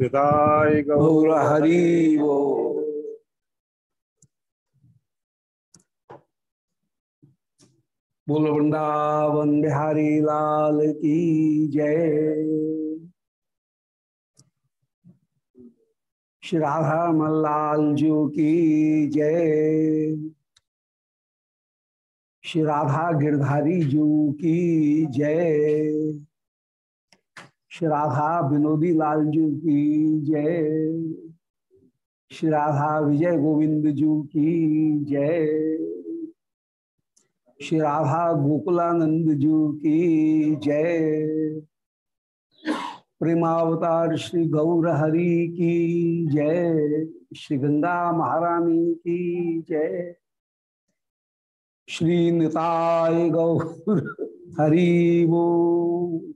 विदाय गौर हरि। वो। बोल वृंदावन बिहारी लाल की जय। श्री राधा मल्लाल जू की जय। श्री राधा गिरधारी जू की जय। श्री राधा विनोदी लाल जी की जय। श्री राधा विजय गोविंद जी की जय। श्री राधा गोकुलानंद जी की जय। प्रेमावतार श्री गौर हरि की जय। श्री गंगा महारानी की जय। श्री निताय गौर हरि वो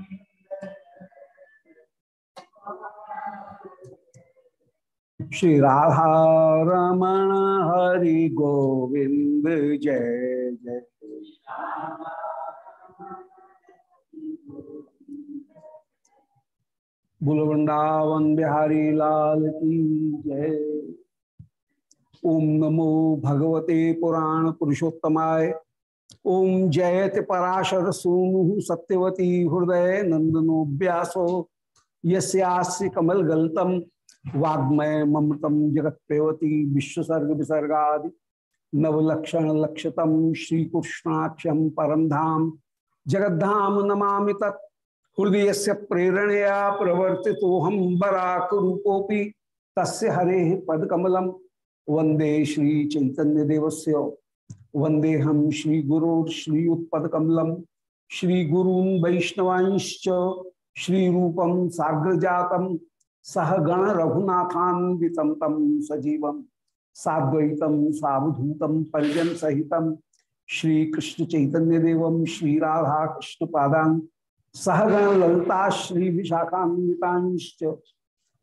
श्री राधा रमण हरि गोविंद जय जय। बुल वृंदावन बिहारी लाल की जय। ओम नमो भगवते पुराण पुरुषोत्तमाय। ओम जयत पराशर सूनु सत्यवती हृदय नंदनो व्यासो। यस्यास्य कमल गलतम वाग्मय ममतम जगत पेवती विश्वसर्ग विसर्गा नवलक्षण लक्षतम श्रीकृष्णाक्षम परम धाम जगद्धाम नमा तत्। हृदय से प्रेरणया प्रवर्ति हम बराक तस् हरे पदकमलम वंदे श्री चैतन्य देवस्य वंदे हम श्री गुरु श्री उत्पदकमलम श्री गुरून वैष्णवांश्च। श्री रूपम साग्र जातम सह गण रघुनाथान्वितम तम सजीवम साद्वैतम सावधूतम परिजन सहितम श्री कृष्ण चैतन्य देवम श्री राधा कृष्ण पादान सहगण ललिता श्री विशाखान्विताश्च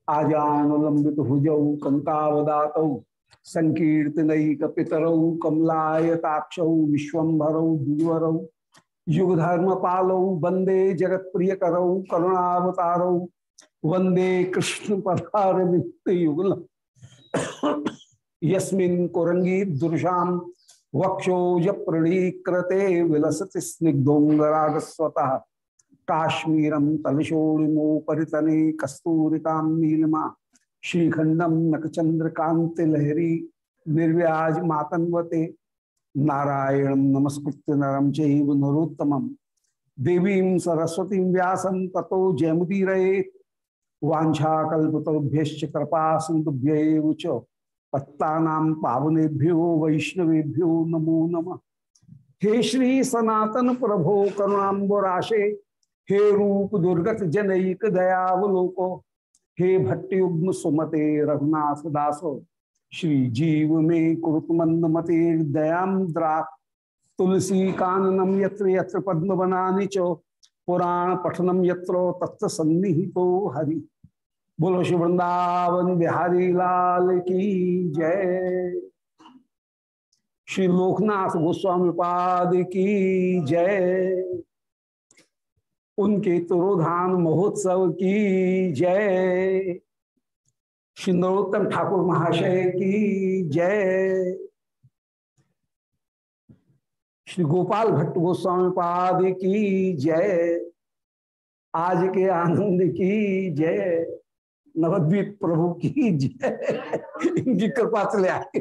आजान लंबित भुजौ कंकावदात संकर्तन पितरौ कमलायताक्ष विश्वभरौ द्विवरौ युगधर्म पालौ वंदे जगत प्रिय करौ करुणावतारौ वंदे कृष्ण पदार युगल। यस्मिन् कुरंगी दुर्शाम वक्षोज प्रणीकृते विलसति स्निग्धोंगराग स्वतः काश्मीरम तलशोणिमोपरितने कस्तूरिका नीलमा। श्रीखंडम नकचंद्रकांति लहरी निर्व्याज मातन्वते। नारायण नमस्कृत्य नरम चैव देवी सरस्वती व्यास ततो जयमुदीर वाछाकुभ्य कृपा सिंधुभ्य पत्ता पावनेभ्यो वैष्णवेभ्यो नमो नमः। हे श्री सनातन प्रभो करुणाबराशे हे रूप दुर्गत जनक दयावलोको, हे भट्टयुग्म सुमते रघुनाथ दासो, श्री जीव में कुरुत मंद मते दयाद्रा तुलसी काननम यत्र यत्र पद्म चो, पुराण पठनम यत्रो तत्व सन्निहितो हरि। बोलो श्री वृंदावन बिहारी लाल की जय। श्री लोकनाथ गोस्वामी पाद की जय। उनके तुरोधान महोत्सव की जय। श्री नरोत्तम ठाकुर महाशय की जय। श्री गोपाल भट्ट गोस्वामी पाद की जय। आज के आनंद की जय। नवद्वीप प्रभु की इनकी कृपा से ले आए।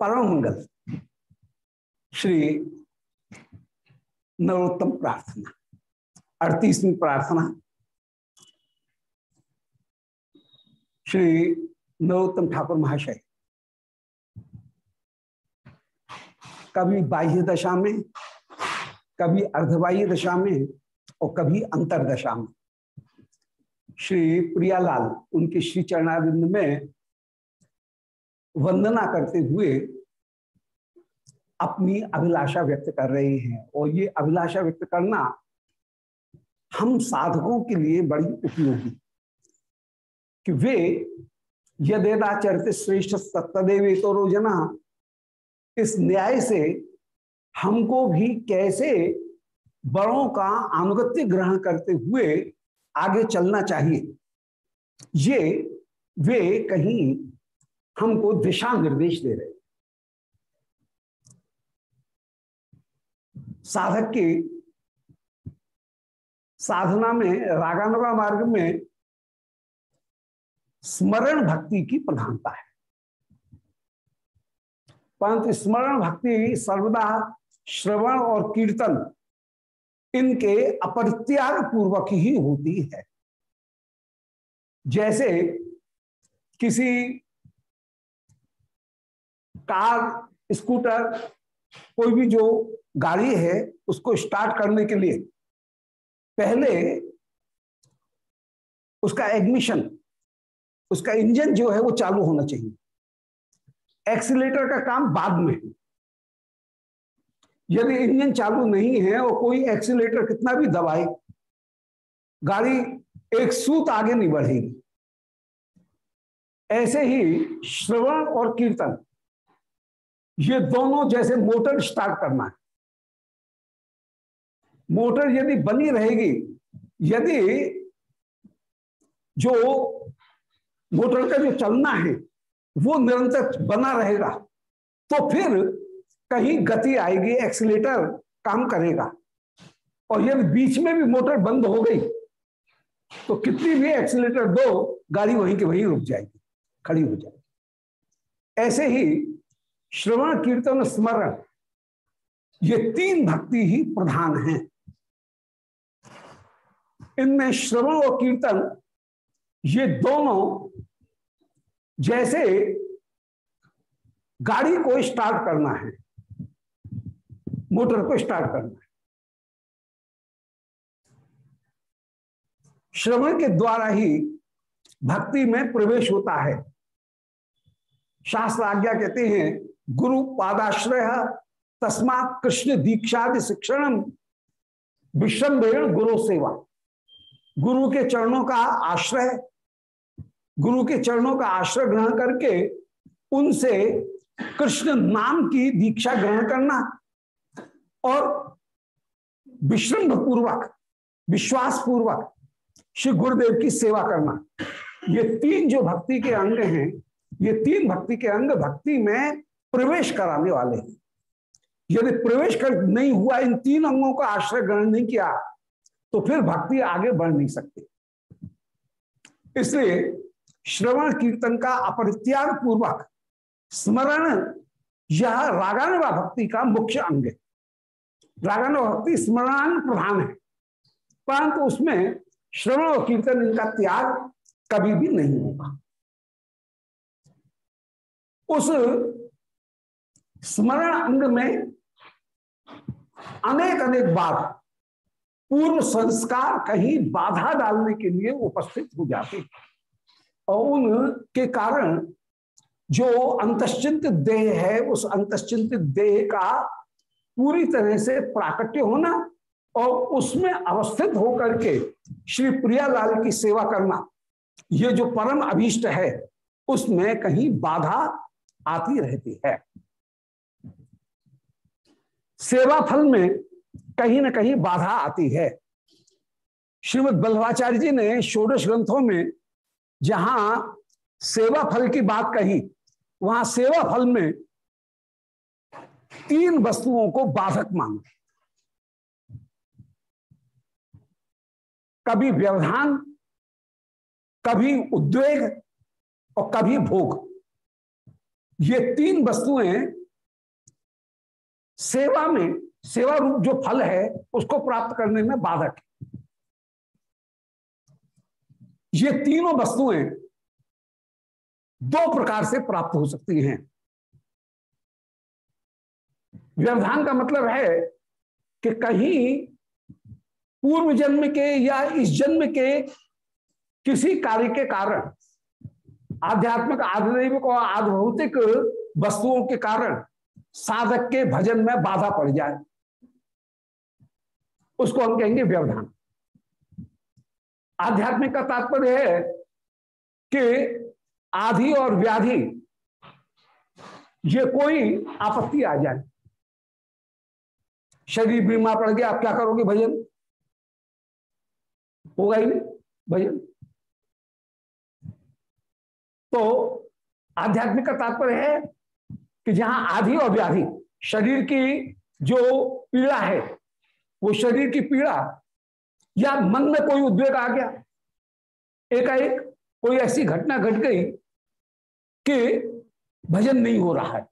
परम मंगल श्री नरोत्तम प्रार्थना, अड़तीसवीं प्रार्थना। श्री नरोत्तम ठाकुर महाशय कभी बाह्य दशा में, कभी अर्धबाह्य दशा में और कभी अंतरदशा में। श्री प्रियालाल उनके श्री चरणारिंद में वंदना करते हुए अपनी अभिलाषा व्यक्त कर रहे हैं और ये अभिलाषा व्यक्त करना हम साधकों के लिए बड़ी उपयोगी। कि वे यदेदाचरित श्रेष्ठ सत्यदेवी तो रोजना इस न्याय से हमको भी कैसे बड़ों का अनुगत्य ग्रहण करते हुए आगे चलना चाहिए? ये वे कहीं हमको दिशा निर्देश दे रहे साधक की साधना में, रागानुगा मार्ग में स्मरण भक्ति की प्रधानता है। परंतु स्मरण भक्ति सर्वदा श्रवण और कीर्तन इनके अपरित्याग पूर्वक ही होती है। जैसे किसी कार, स्कूटर, कोई भी जो गाड़ी है, उसको स्टार्ट करने के लिए पहले उसका एडमिशन, उसका इंजन जो है वो चालू होना चाहिए। एक्सीटर का काम बाद में। यदि इंजन चालू नहीं है और कोई एक्सीटर कितना भी दबाए, गाड़ी एक सूत आगे नहीं बढ़ेगी। ऐसे ही श्रवण और कीर्तन, ये दोनों जैसे मोटर स्टार्ट करना है। मोटर यदि बनी रहेगी, यदि जो मोटर का जो चलना है वो निरंतर बना रहेगा। तो फिर कहीं गति आएगी एक्सीटर काम करेगा। और यदि बीच में भी मोटर बंद हो गई तो कितनी भी एक्सीटर दो, गाड़ी वहीं के वहीं रुक जाएगी, खड़ी हो जाएगी। ऐसे ही श्रवण, कीर्तन, स्मरण, ये तीन भक्ति ही प्रधान हैं। इनमें श्रवण और कीर्तन, ये दोनों जैसे गाड़ी को स्टार्ट करना है, मोटर को स्टार्ट करना है। श्रवण के द्वारा ही भक्ति में प्रवेश होता है। शास्त्र आज्ञा कहते हैं, गुरु पादाश्रय तस्मात कृष्ण दीक्षा शिक्षण विश्रम गुरु सेवा। गुरु के चरणों का आश्रय गुरु के चरणों का आश्रय ग्रहण करके उनसे कृष्ण नाम की दीक्षा ग्रहण करना और विश्रम्भ पूर्वक विश्वास पूर्वक श्री गुरुदेव की सेवा करना। ये तीन जो भक्ति के अंग हैं, ये तीन भक्ति के अंग भक्ति में प्रवेश कराने वाले हैं। यदि प्रवेश कर नहीं हुआ, इन तीन अंगों का आश्रय ग्रहण नहीं किया तो फिर भक्ति आगे बढ़ नहीं सकती। इसलिए श्रवण कीर्तन का अपरित्याग पूर्वक स्मरण, यह रागानुवा भक्ति का मुख्य अंग है। रागानुवा भक्ति स्मरणान प्रधान है, परंतु उसमें श्रवण और कीर्तन इनका त्याग कभी भी नहीं होगा। उस स्मरण अंग में अनेक अनेक बार पूर्व संस्कार कहीं बाधा डालने के लिए उपस्थित हो जाते और उनके कारण जो अंतश्चिंत देह है, उस अंतश्चिंत देह का पूरी तरह से प्राकट्य होना और उसमें अवस्थित होकर के श्री प्रियालाल की सेवा करना, ये जो परम अभीष्ट है, उसमें कहीं बाधा आती रहती है। सेवा फल में कहीं ना कहीं बाधा आती है। श्रीमद बल्लभाचार्य जी ने षोडश ग्रंथों में जहाँ सेवा फल की बात कही, वहाँ सेवा फल में तीन वस्तुओं को बाधक मानो। कभी व्यवधान, कभी उद्वेग और कभी भोग। ये तीन वस्तुएँ सेवा में, सेवा रूप जो फल है, उसको प्राप्त करने में बाधक ये तीनों वस्तुएँ दो प्रकार से प्राप्त हो सकती हैं। व्यवधान का मतलब है कि कहीं पूर्व जन्म के या इस जन्म के किसी कार्य के कारण, आध्यात्मिक आधदैविक और आधभौतिक वस्तुओं के कारण साधक के भजन में बाधा पड़ जाए, उसको हम कहेंगे व्यवधान। आध्यात्मिक का तात्पर्य है कि आधि और व्याधि, ये कोई आपत्ति आ जाए। शरीर बीमार पड़ गया, आप क्या करोगे भजन? होगा ही नहीं भजन। तो आध्यात्मिक का तात्पर्य है कि जहाँ आधि और व्याधि, शरीर की जो पीड़ा है, वो शरीर की पीड़ा या मन में कोई उद्वेग आ गया? एकाएक कोई ऐसी घटना घट गट गई कि भजन नहीं हो रहा है।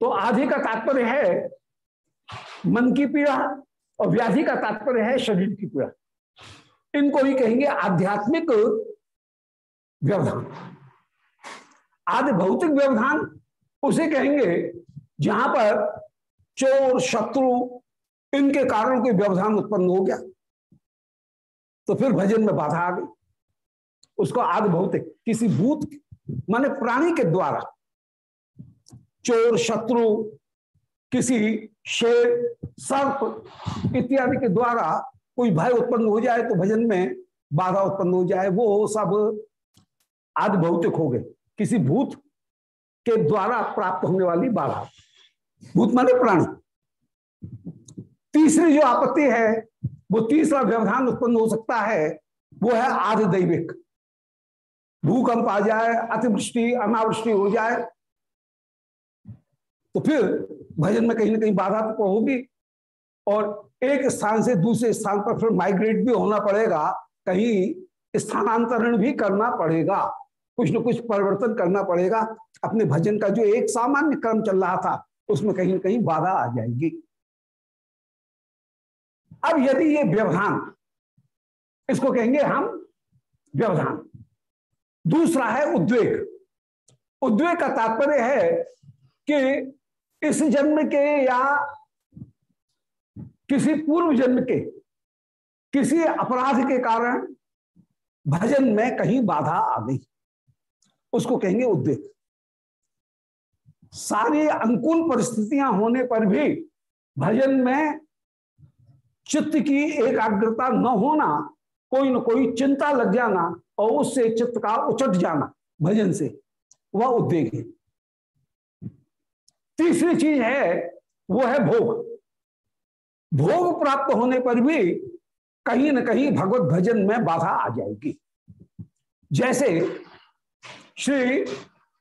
तो आधि का तात्पर्य है मन की पीड़ा और व्याधि का तात्पर्य है शरीर की पीड़ा। इनको ही कहेंगे आध्यात्मिक व्यवधान। आदि भौतिक व्यवधान उसे कहेंगे जहाँ पर चोर, शत्रु, इनके कारण कोई व्यवधान उत्पन्न हो गया। तो फिर भजन में बाधा आ गई। उसको आदि भौतिक, किसी भूत माने प्राणी के द्वारा चोर, शत्रु, किसी शेर, सर्प इत्यादि के द्वारा कोई भय उत्पन्न हो जाए तो भजन में बाधा उत्पन्न हो जाए। वो सब आदि भौतिक हो गए। किसी भूत के द्वारा प्राप्त होने वाली बाधा। भूत माने प्राणी। तीसरी जो आपत्ति है, वो तीसरा व्यवधान उत्पन्न हो सकता है, वो है आदि दैविक भूकंप आ जाए, अतिवृष्टि, अनावृष्टि हो जाए तो फिर भजन में कहीं ना कहीं बाधा तो होगी और एक स्थान से दूसरे स्थान पर फिर माइग्रेट भी होना पड़ेगा, कहीं स्थानांतरण भी करना पड़ेगा, कुछ न कुछ परिवर्तन करना पड़ेगा। अपने भजन का जो एक सामान्य क्रम चल रहा था उसमें कहीं कहीं बाधा आ जाएगी। अब यदि ये व्यवधान, इसको कहेंगे हम व्यवधान। दूसरा है उद्वेग। उद्वेग का तात्पर्य है कि इस जन्म के या किसी पूर्व जन्म के, किसी अपराध के कारण भजन में कहीं बाधा आ गई। उसको कहेंगे उद्वेग। सारी अनुकूल परिस्थितियाँ होने पर भी भजन में चित्त की एकाग्रता न होना, कोई न कोई चिंता लग जाना और उससे चित्त का उचट जाना, भजन से, वह उद्वेग है। तीसरी चीज़ है, वो है भोग। भोग प्राप्त होने पर भी कहीं न कहीं भगवत भजन में बाधा आ जाएगी। जैसे श्री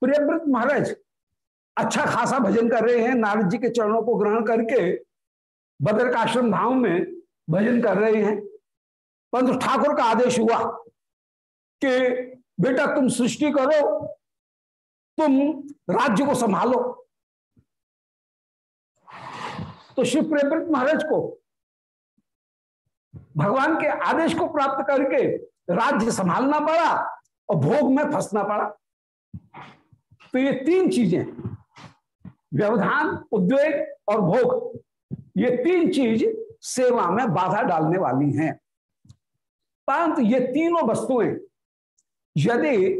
प्रियव्रत महाराज अच्छा खासा भजन कर रहे हैं, नारद जी के चरणों को ग्रहण करके बदर का आश्रम धाम में भजन कर रहे हैं। परंतु ठाकुर का आदेश हुआ कि, बेटा, तुम सृष्टि करो, तुम राज्य को संभालो। तो शिव प्रेमृत महाराज को, भगवान के आदेश को प्राप्त करके राज्य संभालना पड़ा और भोग में फंसना पड़ा। तो ये तीन चीज़ें व्यवधान, उद्वेग और भोग, ये तीन चीज़ सेवा में बाधा डालने वाली हैं। परंतु ये तीनों वस्तुएँ, यदि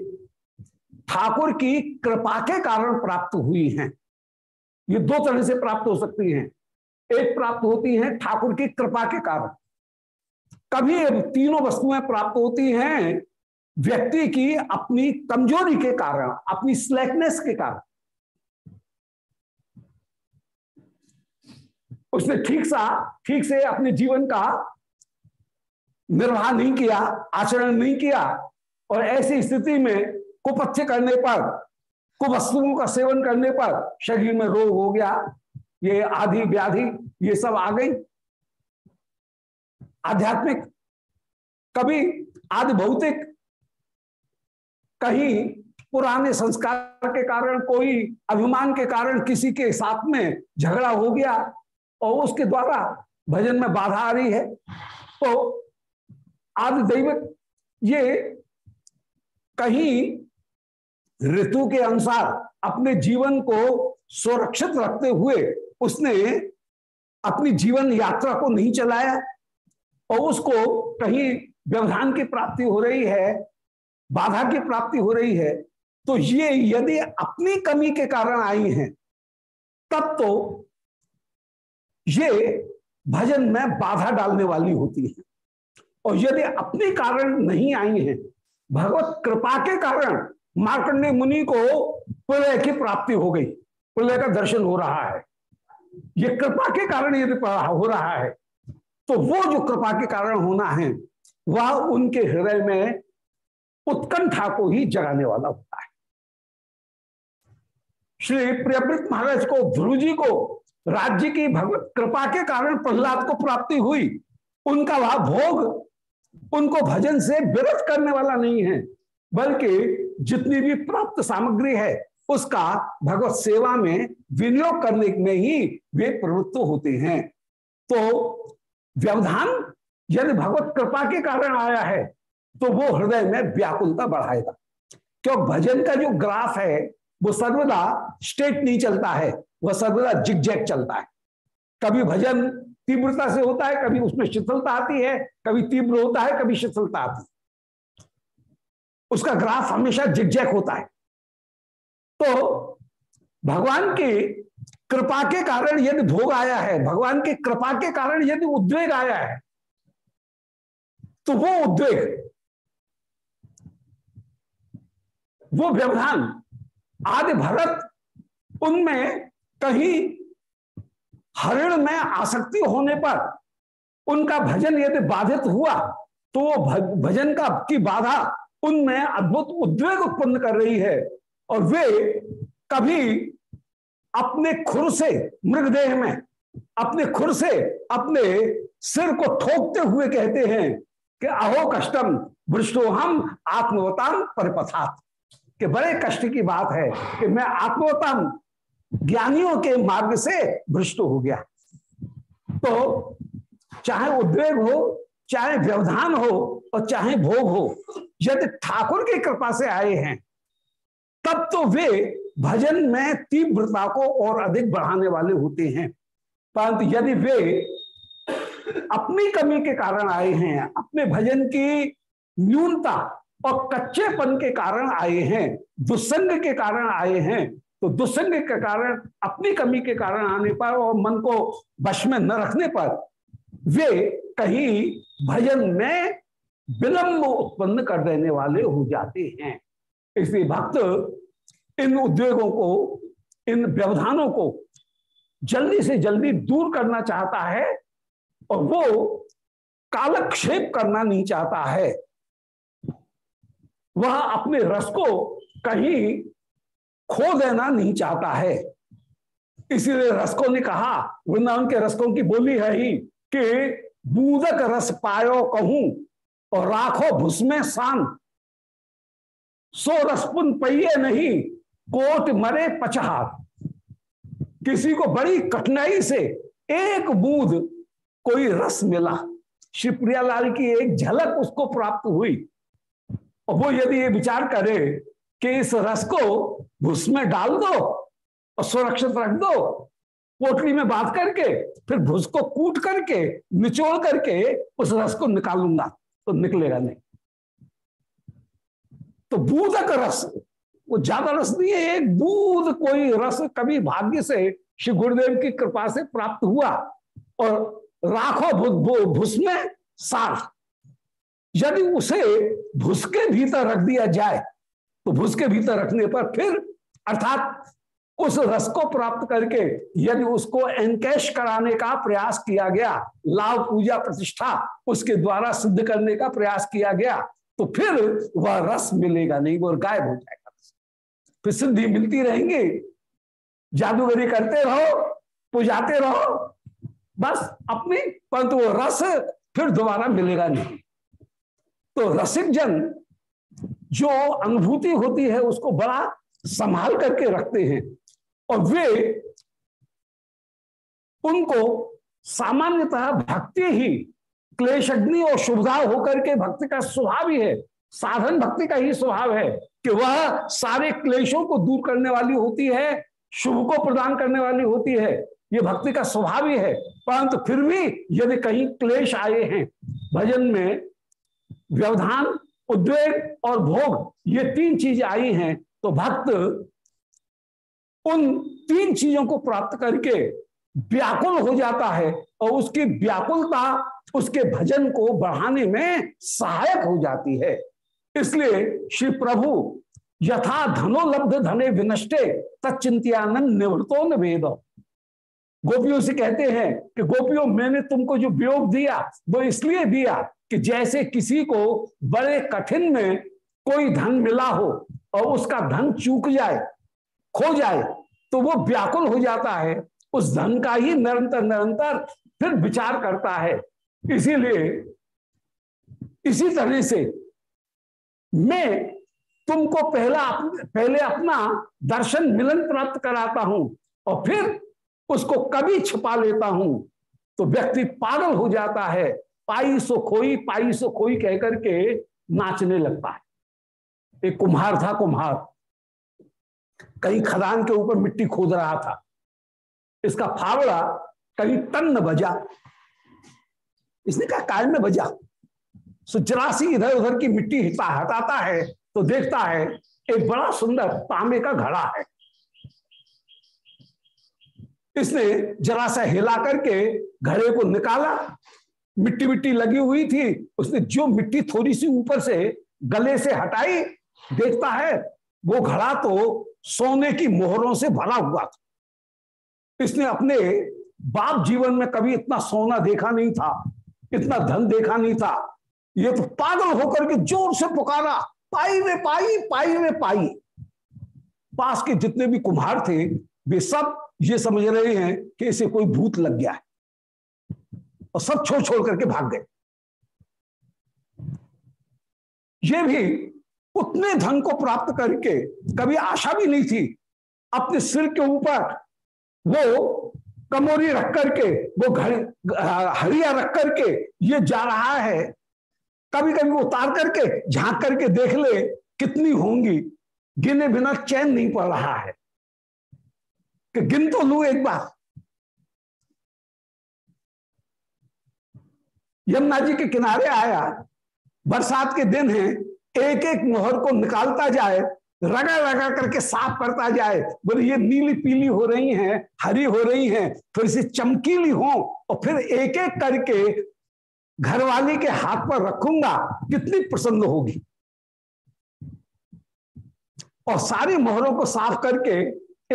ठाकुर की कृपा के कारण प्राप्त हुई हैं, ये दो तरह से प्राप्त हो सकती हैं। एक प्राप्त होती है ठाकुर की कृपा के कारण। कभी तीनों वस्तुएँ प्राप्त होती हैं व्यक्ति की अपनी कमज़ोरी के कारण, अपनी स्लैकनेस के कारण। उसने ठीक सा, ठीक से अपने जीवन का निर्वाह नहीं किया, आचरण नहीं किया और ऐसी स्थिति में कुपथ्य करने पर, कुवस्तुओं का सेवन करने पर शरीर में रोग हो गया, ये आधि व्याधि, ये सब आ गई। आध्यात्मिक, कभी आदि भौतिक, कहीं पुराने संस्कार के कारण, कोई अभिमान के कारण किसी के साथ में झगड़ा हो गया और उसके द्वारा भजन में बाधा आ रही है। तो आदि दैविक ये कहीं ऋतु के अनुसार अपने जीवन को सुरक्षित रखते हुए उसने अपनी जीवन यात्रा को नहीं चलाया और उसको कहीं व्यवधान की प्राप्ति हो रही है, बाधा की प्राप्ति हो रही है तो ये यदि अपनी कमी के कारण आई हैं, तब तो ये भजन में बाधा डालने वाली होती है। और यदि अपने कारण नहीं आई है, भगवत कृपा के कारण मार्कंडे मुनि को प्रलय की प्राप्ति हो गई, प्रलय का दर्शन हो रहा है। ये कृपा के कारण यदि हो रहा है तो वो जो कृपा के कारण होना है, वह उनके हृदय में उत्कंठा को ही जगाने वाला होता है। श्री प्रियवृत महाराज को ध्रुव जी को राज्य की भगवत कृपा के कारण प्रहलाद को प्राप्ति हुई। उनका वह भोग, उनको भजन से विरत करने वाला नहीं है, बल्कि जितनी भी प्राप्त सामग्री है, उसका भगवत सेवा में विनियोग करने में ही वे प्रवृत्त होते हैं। तो व्यवधान यदि भगवत कृपा के कारण आया है तो वो हृदय में व्याकुलता बढ़ाएगा। क्यों? भजन का जो ग्राफ है, वो सर्वदा स्टेट नहीं चलता है। वह सर्वदा जिगजैग चलता है। कभी भजन तीव्रता से होता है, कभी उसमें शिथिलता आती है, कभी तीव्र होता है, कभी शिथिलता आती है। उसका ग्राफ हमेशा जिगजैग होता है। तो भगवान की कृपा के कारण यदि भोग आया है, भगवान की कृपा के कारण यदि उद्वेग आया है तो वो उद्वेग, वो व्यवधान आदि भरत उनमें कहीं हरिण में आसक्ति होने पर उनका भजन यदि बाधित हुआ तो वो भजन का, की बाधा उनमें अद्भुत उद्वेग उत्पन्न कर रही है और वे कभी अपने खुर से, मृगदेह में अपने खुर से अपने सिर को ठोकते हुए कहते हैं कि, अहो कष्टम भ्रष्टो हम आत्मवतान परिपथात। कि बड़े कष्ट की बात है कि मैं आत्मवतम ज्ञानियों के मार्ग से भ्रष्ट हो गया। तो चाहे उद्वेग हो, चाहे व्यवधान हो और चाहे भोग हो, यदि ठाकुर की कृपा से आए हैं, तब तो वे भजन में तीव्रता को और अधिक बढ़ाने वाले होते हैं। परंतु यदि वे अपनी कमी के कारण आए हैं, अपने भजन की न्यूनता और कच्चेपन के कारण आए हैं, दुस्संग के कारण आए हैं तो दुस्संग के कारण, अपनी कमी के कारण आने पर और मन को वश में न रखने पर वे कहीं भजन में विलंब उत्पन्न कर देने वाले हो जाते हैं। इसलिए भक्त इन उद्योगों को, इन व्यवधानों को जल्दी से जल्दी दूर करना चाहता है और वो कालक्षेप करना नहीं चाहता है। वह अपने रस को कहीं खो देना नहीं चाहता है। इसीलिए रसकों ने कहा, वृंदावन के रसकों की बोली है ही कि बूदक रस पायो कहूँ और राखो भुस में शान सो रसपुन पहिए नहीं, कोट मरे पचहार। किसी को बड़ी कठिनाई से एक बूंद कोई रस मिला। शिवप्रियालाल की एक झलक उसको प्राप्त हुई। और वो यदि ये विचार करे कि इस रस को भूस में डाल दो और सुरक्षित रख दो। पोटली में बात करके, फिर भूस को कूट करके, निचोड़ करके उस रस को निकालूँगा तो निकलेगा नहीं। तो बूंदक रस, वो ज़्यादा रस नहीं है, एक बूंद कोई रस कभी भाग्य से श्री गुरुदेव की कृपा से प्राप्त हुआ और राखो भूस में सार। यदि उसे भूस के भीतर रख दिया जाए तो भूस के भीतर रखने पर फिर, अर्थात उस रस को प्राप्त करके यदि उसको एनकैश कराने का प्रयास किया गया लाभ पूजा प्रतिष्ठा उसके द्वारा सिद्ध करने का प्रयास किया गया तो फिर वह रस मिलेगा नहीं वो गायब हो जाएगा। फिर सिद्धि मिलती रहेंगी। जादूगरी करते रहो, पुजाते रहो, बस अपनी, परंतु वो रस फिर दोबारा मिलेगा नहीं। तो रसिक जन जो अनुभूति होती है उसको बड़ा संभाल करके रखते हैं। और वे उनको सामान्यतः भक्ति ही क्लेशग्नि और शुभदा होकर के भक्ति का स्वभाव ही है। साधन भक्ति का ही स्वभाव है कि वह सारे क्लेशों को दूर करने वाली होती है, शुभ को प्रदान करने वाली होती है। ये भक्ति का स्वभाव ही है। परंतु फिर भी यदि कहीं क्लेश आए हैं, भजन में व्यवधान उद्वेग और भोग, ये तीन चीज़ आई हैं तो भक्त उन तीन चीज़ों को प्राप्त करके व्याकुल हो जाता है और उसकी व्याकुलता, उसके भजन को बढ़ाने में सहायक हो जाती है। इसलिए श्री प्रभु, यथा धनोलब्ध धने विनष्टे तत्चिंत्यानंद निवृत्तो न वेद। गोपियों से कहते हैं कि, गोपियों, मैंने तुमको जो वियोग दिया, वो इसलिए दिया कि जैसे किसी को बड़े कठिन में कोई धन मिला हो और उसका धन चूक जाए, खो जाए तो वो व्याकुल हो जाता है। उस धन का ही निरंतर निरंतर फिर विचार करता है। इसीलिए इसी तरह से मैं तुमको पहला पहले अपना दर्शन मिलन प्राप्त कराता हूँ और फिर उसको कभी छिपा लेता हूँ। तो व्यक्ति पागल हो जाता है। पाई सो खोई, पाई सो खोई कहकर के नाचने लगता है। एक कुम्हार था, कुम्हार। कहीं खदान के ऊपर मिट्टी खोद रहा था। इसका फावड़ा कहीं तन न बजा। इसने कहा काय में बजा। सो इधर उधर की मिट्टी हिता हटाता है तो देखता है, एक बड़ा सुंदर तांबे का घड़ा है। इसने जरा सा हिला करके घड़े को निकाला। मिट्टी मिट्टी लगी हुई थी, उसने जो मिट्टी थोड़ी सी ऊपर से गले से हटाई, देखता है, वो घड़ा तो सोने की मोहरों से भरा हुआ था। इसने अपने बाप जीवन में कभी इतना सोना देखा नहीं था, इतना धन देखा नहीं था। ये तो पागल होकर के ज़ोर से पुकारा, पाई वे पाई पाई वे पाई। पास के जितने भी कुम्हार थे, वे सब ये समझ रहे हैं कि इसे कोई भूत लग गया है। और सब छोड़ छोड़ करके भाग गए। ये भी उतने धन को प्राप्त करके कभी आशा भी नहीं थी। अपने सिर के ऊपर वो कमोरी रख करके, वो घर हरिया रख करके ये जा रहा है। कभी कभी उतार करके, झाँक करके देख ले कितनी होंगी। गिने बिना चैन नहीं पड़ रहा है। कि गिन तो लू एक बार यमुना जी के किनारे आया। बरसात के दिन है एक एक मोहर को निकालता जाए रगा रगा करके साफ़ करता जाए, बोले, ये नीली पीली हो रही हैं, हरी हो रही हैं फिर से चमकीली हो, और फिर एक एक करके घरवाली के हाथ पर रखूँगा, कितनी प्रसन्न होगी। और सारी मोहरों को साफ़ करके,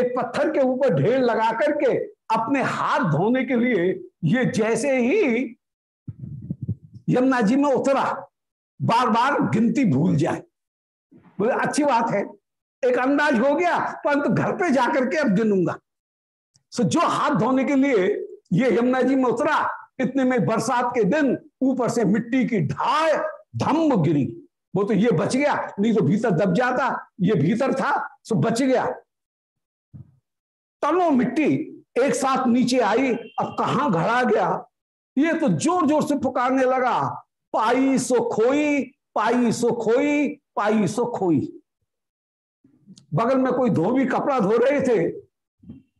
एक पत्थर के ऊपर ढेर लगा करके, अपने हाथ धोने के लिए, ये जैसे ही यमुना जी में उतरा बार बार गिनती भूल जाए। बोले, अच्छी बात है, एक अंदाज हो गया, परंतु घर पे जाकर के अब गिनूँगा। सो जो हाथ धोने के लिए ये यमुना जी में उतरा, इतने में बरसात के दिन ऊपर से मिट्टी की ढाल, धम्म गिरी। वो तो ये बच गया, नहीं तो भीतर दब जाता, ये भीतर था सो बच गया। तनो मिट्टी एक साथ नीचे आई, अब कहा घड़ा गया? ये तो ज़ोर ज़ोर से पुकारने लगा, पाई सो खोई, पाई सो खोई, पाई सो खोई। बगल में कोई धोबी कपड़ा धो रहे थे,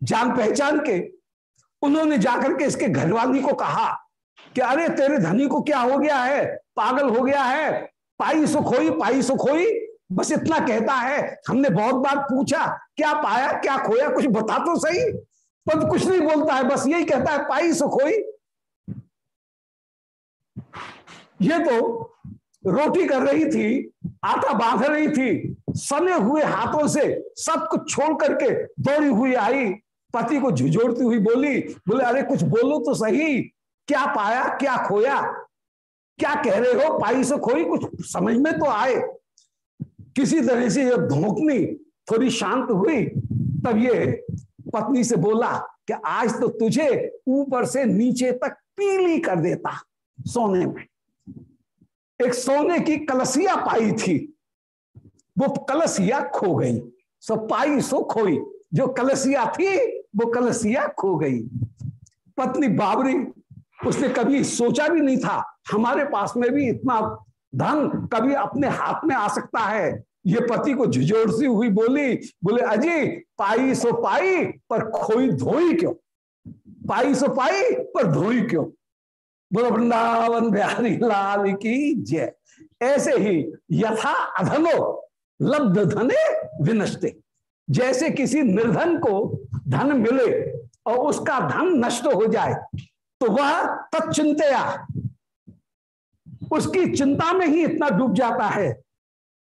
जान पहचान के, उन्होंने जाकर के इसके घरवाली को कहा कि अरे तेरे धनी को क्या हो गया है? पागल हो गया है। पाई सो खोई, पाई सो खोई, बस इतना कहता है। हमने बहुत बार पूछा, क्या पाया, क्या खोया? कुछ बता तो सही? पर कुछ नहीं बोलता है, बस यही कहता है, पाई सो खोई ये तो रोटी कर रही थी, आटा बाँध रही थी, सने हुए हाथों से सब कुछ छोड़ करके दौड़ी हुई आई। पति को झुझोड़ती हुई बोली, बोले, अरे, कुछ बोलो तो सही। क्या पाया, क्या खोया? क्या कह रहे हो? पाई से खोई कुछ समझ में तो आए। किसी तरह से जब धोकनी थोड़ी शांत हुई, तब ये पत्नी से बोला कि आज तो तुझे ऊपर से नीचे तक पीली कर देता। सोने में। एक सोने की कलसिया पाई थी। वो कलसिया खो गई। सो पाई सो खोई। जो कलसिया थी, वो कलसिया खो गई। पत्नी बाबरी, उसने कभी सोचा भी नहीं था, हमारे पास में भी इतना धन कभी अपने हाथ में आ सकता है। ये पति को झिझोड़ती हुई बोली, बोले, अजी, पाई सो पाई, पर खोई धोई क्यों? पाई सो पाई, पर धोई क्यों? वृंदावन बिहारी लाल की जय। ऐसे ही यथा अधनो लब्ध धने विनष्टे। जैसे किसी निर्धन को धन मिले और उसका धन नष्ट हो जाए तो वह तत्चिंतया उसकी चिंता में ही इतना डूब जाता है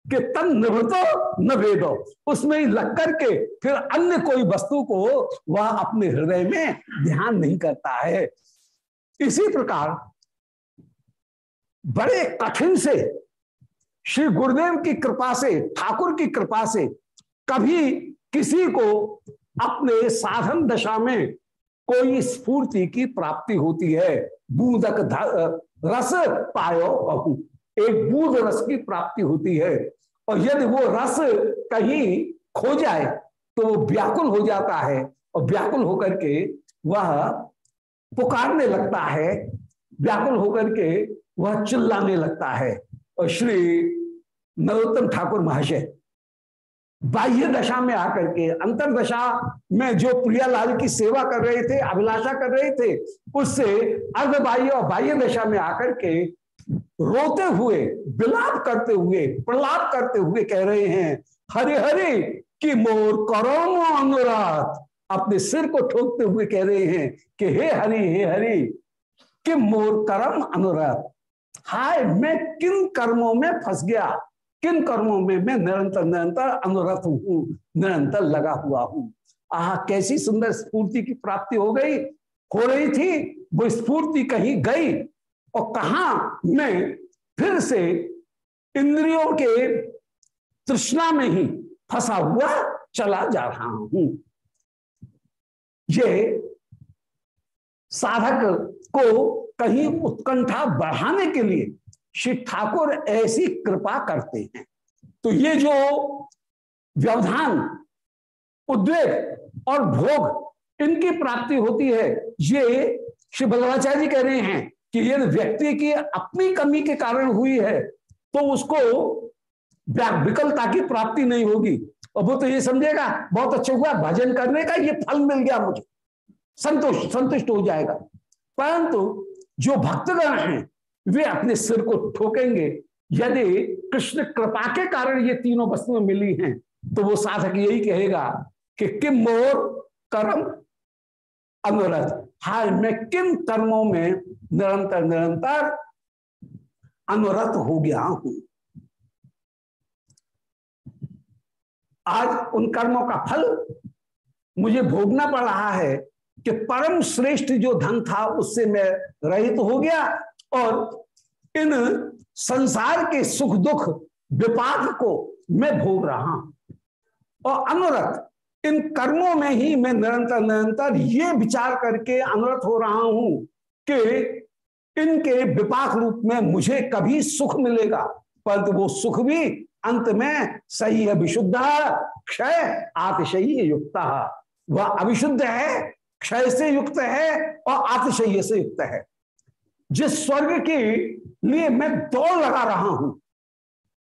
कि तन निवृतो न भेदो उसमें ही लग करके फिर अन्य कोई वस्तु को वह अपने हृदय में ध्यान नहीं करता है। इसी प्रकार बड़े कठिन से श्री गुरुदेव की कृपा से, ठाकुर की कृपा से कभी किसी को अपने साधन दशा में कोई स्फूर्ति की प्राप्ति होती है। बूदक रस पायो बहु एक बूद रस की प्राप्ति होती है और यदि वो रस कहीं खो जाए तो वो व्याकुल हो जाता है और व्याकुल होकर के वह पुकारने लगता है, व्याकुल होकर के वह चिल्लाने लगता है। और श्री नरोत्तम ठाकुर महाशय, बाह्य दशा में आकर के, अंतर दशा में जो प्रियालाल की सेवा कर रहे थे, अभिलाषा कर रहे थे, उससे अर्ध बाह्य और बाह्य दशा में आकर के रोते हुए, विलाप करते हुए, प्रलाप करते हुए कह रहे हैं, हरे हरे, कि मोर करो मो अनुराध अपने सिर को ठोकते हुए कह रहे हैं कि हे हरि हे हरि, कि मोर कर्म अनुराध हाय, मैं किन कर्मों में फंस गया? किन कर्मों में मैं निरंतर निरंतर अनुरत हूँ, निरंतर लगा हुआ हूँ? आह, कैसी सुंदर स्फूर्ति की प्राप्ति हो गई, हो रही थी, वो स्फूर्ति कहीं गई? और कहा मैं फिर से इंद्रियों के तृष्णा में ही फंसा हुआ चला जा रहा हूँ? ये साधक को कहीं उत्कंठा बढ़ाने के लिए श्री ठाकुर ऐसी कृपा करते हैं। तो ये जो व्यवधान, उद्वेग और भोग इनकी प्राप्ति होती है, ये श्री बल्लभाचार्य जी कह रहे हैं कि यदि व्यक्ति की अपनी कमी के कारण हुई है तो उसको विकलता की प्राप्ति नहीं होगी। और वो तो ये समझेगा, बहुत अच्छा हुआ, भजन करने का ये फल मिल गया मुझे। संतोष, संतुष्ट हो जाएगा। परंतु जो भक्तगण हैं, वे अपने सिर को ठोकेंगे। यदि कृष्ण कृपा के कारण ये तीनों वस्तुएँ मिली हैं तो वो साधक यही कहेगा कि किम मोर कर्म अनुरथ हाय, मैं किन कर्मों में निरंतर निरंतर अनुरत हो गया हूँ? आज उन कर्मों का फल मुझे भोगना पड़ रहा है कि परम श्रेष्ठ जो धन था उससे मैं रहित हो गया और इन संसार के सुख दुख विपाक को मैं भोग रहा हूँ। और अनुरत, इन कर्मों में ही मैं निरंतर निरंतर ये विचार करके अनुरत हो रहा हूँ कि इनके विपाक रूप में मुझे कभी सुख मिलेगा, परंतु वो सुख भी अंत में सही है, विशुद्ध क्षय आतिशयी युक्त। वह अविशुद्ध है, क्षय से युक्त है और आतिशय से युक्त है। जिस स्वर्ग के लिए मैं दौड़ लगा रहा हूँ,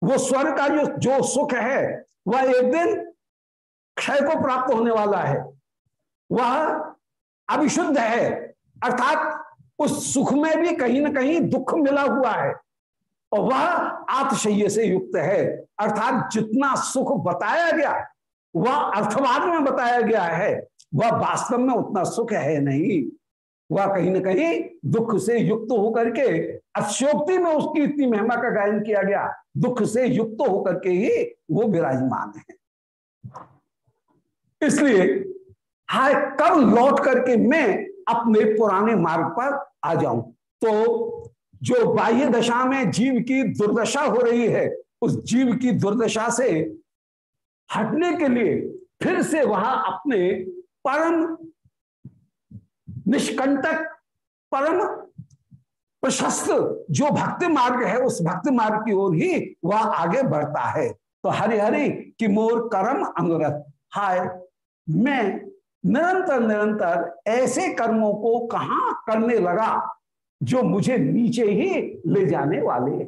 वो स्वर्ग का जो जो सुख है, वह एक दिन क्षय को प्राप्त होने वाला है। वह अभिशुद्ध है, अर्थात उस सुख में भी कहीं ना कहीं दुख मिला हुआ है। और वह आतशय से युक्त है। अर्थात जितना सुख बताया गया, वह अर्थवाद में बताया गया है। वह वास्तव में उतना सुख है नहीं। वह कहीं ना कहीं दुख से युक्त होकर के अशोक्ति में उसकी इतनी महिमा का गायन किया गया। दुख से युक्त होकर के ही वो विराजमान है। इसलिए, हाय, कब लौट करके मैं अपने पुराने मार्ग पर आ जाऊँ? तो जो बाह्य दशा में जीव की दुर्दशा हो रही है, उस जीव की दुर्दशा से हटने के लिए फिर से वह अपने परम निष्कंटक, परम प्रशस्त जो भक्ति मार्ग है, उस भक्ति मार्ग की ओर ही वह आगे बढ़ता है। तो हरि हरि कि मोर कर्म अनुरत हाय, मैं निरंतर निरंतर ऐसे कर्मों को कहा करने लगा? जो मुझे नीचे ही ले जाने वाले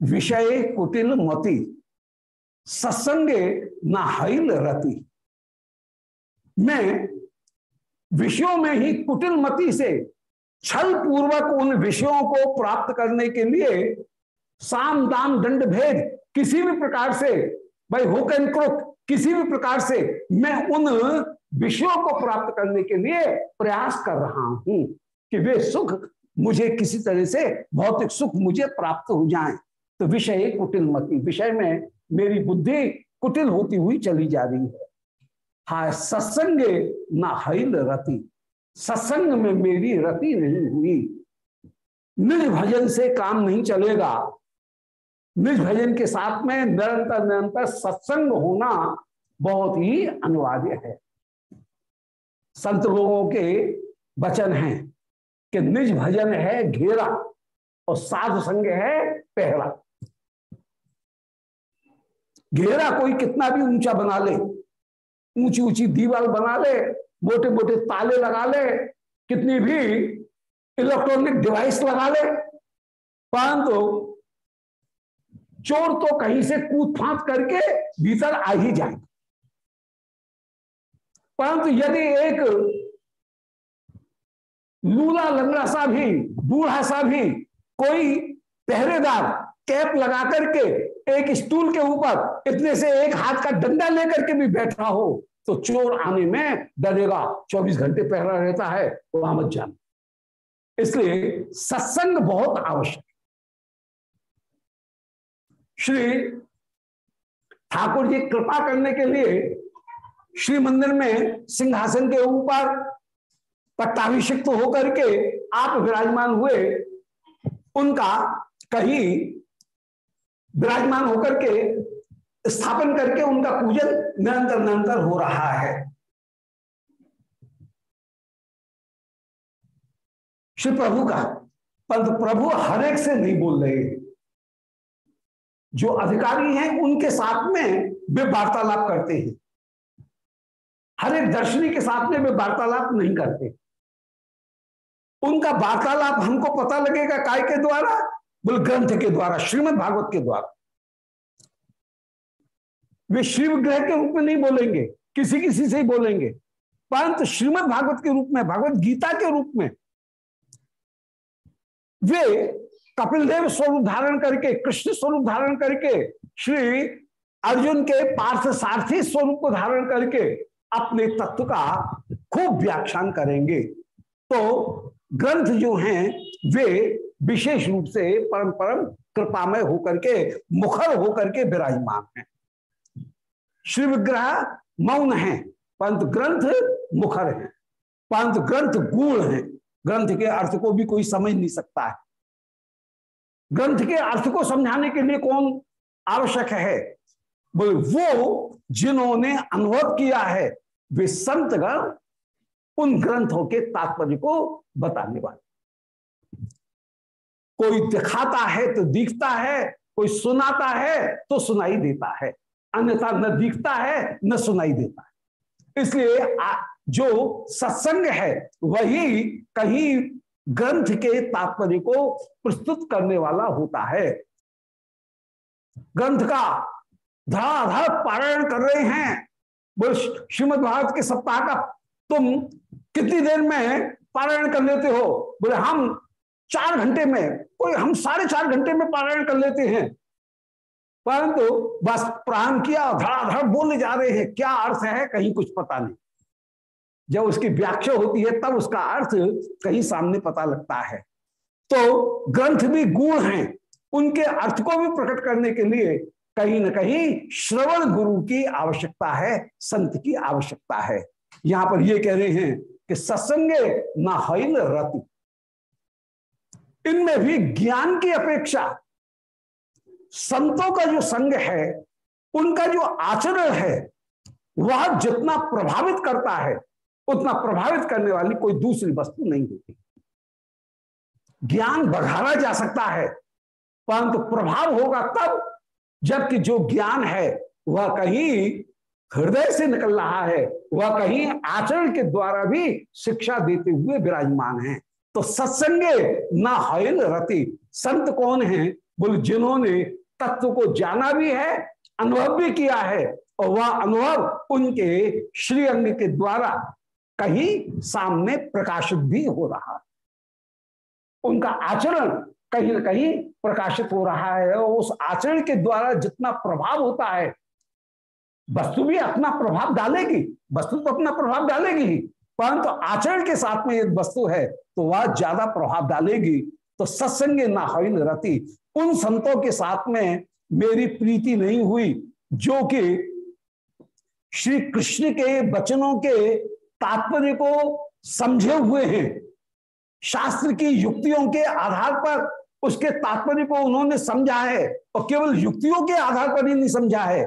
विषय कुटिल मति, सत्संगे न हईल रति। मैं विषयों में ही कुटिल मति से छल पूर्वक उन विषयों को प्राप्त करने के लिए साम दाम दंड भेद, किसी भी प्रकार से, भाई हुक एंड क्रुक, किसी भी प्रकार से मैं उन विषयों को प्राप्त करने के लिए प्रयास कर रहा हूँ। कि वे सुख मुझे किसी तरह से भौतिक सुख मुझे प्राप्त हो जाए। तो विषय कुटिल मती। विषय में मेरी बुद्धि कुटिल होती हुई चली जा रही है। हा सत्संगे न हईल रति। सत्संग में मेरी रति नहीं हुई। निज भजन से काम नहीं चलेगा। निज भजन के साथ में निरंतर निरंतर सत्संग होना बहुत ही अनिवार्य है। संत लोगों के वचन हैं। कि निज भजन है घेरा और साधु संग है पहला घेरा कोई कितना भी ऊँचा बना ले ऊँची ऊँची दीवार बना ले मोटे मोटे ताले लगा ले, कितनी भी इलेक्ट्रॉनिक डिवाइस लगा ले, परंतु चोर तो कहीं से कूद फांत करके भीतर आ ही जाए परंतु यदि एक लूला लंगड़ा सा भी बूढ़ा सा भी कोई पहरेदार कैप लगा करके एक स्टूल के ऊपर इतने से एक हाथ का डंडा लेकर के भी बैठा हो तो चोर आने में डरेगा। 24 घंटे पहरा रहता है, वहाँ मत जाना। इसलिए सत्संग बहुत आवश्यक श्री ठाकुर जी कृपा करने के लिए श्री मंदिर में सिंहासन के ऊपर पट्टाभिषिक्त होकर के आप विराजमान हुए, उनका कहीं विराजमान होकर के स्थापन करके उनका पूजन निरंतर निरंतर हो रहा है। श्री प्रभु का परंतु प्रभु हर एक से नहीं बोल रहे। जो अधिकारी हैं, उनके साथ में वे वार्तालाप करते हैं। हर एक दर्शनी के साथ में वे वार्तालाप नहीं करते। उनका वार्तालाप हमको पता लगेगा काय के द्वारा? बोल ग्रंथ के द्वारा श्रीमद भागवत के द्वारा। वे शिव ग्रह के रूप में नहीं बोलेंगे किसी किसी से ही बोलेंगे। परंतु श्रीमद भागवत के रूप में, भागवत गीता के रूप में, वे कपिल देव स्वरूप धारण करके, कृष्ण स्वरूप धारण करके, श्री अर्जुन के पार्थ सारथी स्वरूप को धारण करके अपने तत्व का खूब व्याख्यान करेंगे। तो ग्रंथ जो हैं, वे विशेष रूप से परम परम कृपामय होकर के, मुखर होकर के विराजमान हैं। श्री विग्रह मौन है परंतु ग्रंथ मुखर है परंतु ग्रंथ गूढ़ है। ग्रंथ के अर्थ को भी कोई समझ नहीं सकता है। ग्रंथ के अर्थ को समझाने के लिए कौन आवश्यक है? वो जिन्होंने अनुभव किया है, वे संतगण उन ग्रंथों के तात्पर्य को बताने वाले। कोई दिखाता है तो दिखता है, कोई सुनाता है तो सुनाई देता है, अन्यथा न दिखता है, न सुनाई देता है। इसलिए जो सत्संग है, वही कहीं ग्रंथ के तात्पर्य को प्रस्तुत करने वाला होता है। ग्रंथ का धड़ाधड़ पारायण कर रहे हैं। श्रीमद भारत के सप्ताह का तुम कितनी देर में पारायण कर लेते हो? बोले, हम चार घंटे में, कोई, हम साढ़े चार घंटे में पारायण कर लेते हैं। परंतु बस प्राण किया धड़ाधड़ बोले जा रहे हैं। क्या अर्थ है? कहीं कुछ पता नहीं। जब उसकी व्याख्या होती है, तब उसका अर्थ कहीं सामने पता लगता है। तो ग्रंथ भी गुण हैं। उनके अर्थ को भी प्रकट करने के लिए कहीं ना कहीं श्रवण गुरु की आवश्यकता है, संत की आवश्यकता है। यहाँ पर ये कह रहे हैं कि सत्संगे न रति इनमें भी ज्ञान की अपेक्षा संतों का जो संग है, उनका जो आचरण है, वह जितना प्रभावित करता है, उतना प्रभावित करने वाली कोई दूसरी वस्तु नहीं होती। ज्ञान बढ़ाया जा सकता है, परंतु प्रभाव होगा तब, जबकि जो ज्ञान है, वह कहीं हृदय से निकल रहा है, वह कहीं आचरण के द्वारा भी शिक्षा देते हुए विराजमान है। तो सत्संगे न हयल रति। संत कौन है? बोले, जिन्होंने तत्व को जाना भी है, अनुभव भी किया है, और वह अनुभव उनके श्रीअंग के द्वारा कहीं सामने प्रकाशित भी हो रहा उनका आचरण कहीं ना कहीं प्रकाशित हो रहा है, और उस आचरण के द्वारा जितना प्रभाव होता है वस्तु भी अपना प्रभाव डालेगी, वस्तु तो अपना प्रभाव डालेगी ही, परंतु तो आचरण के साथ में एक वस्तु है तो वह ज़्यादा प्रभाव डालेगी। तो सत्संग ना हो रति उन संतों के साथ में मेरी प्रीति नहीं हुई, जो कि श्री कृष्ण के वचनों के तात्पर्य को समझे हुए हैं। शास्त्र की युक्तियों के आधार पर उसके तात्पर्य को उन्होंने समझा है, और केवल युक्तियों के आधार पर ही नहीं समझा है।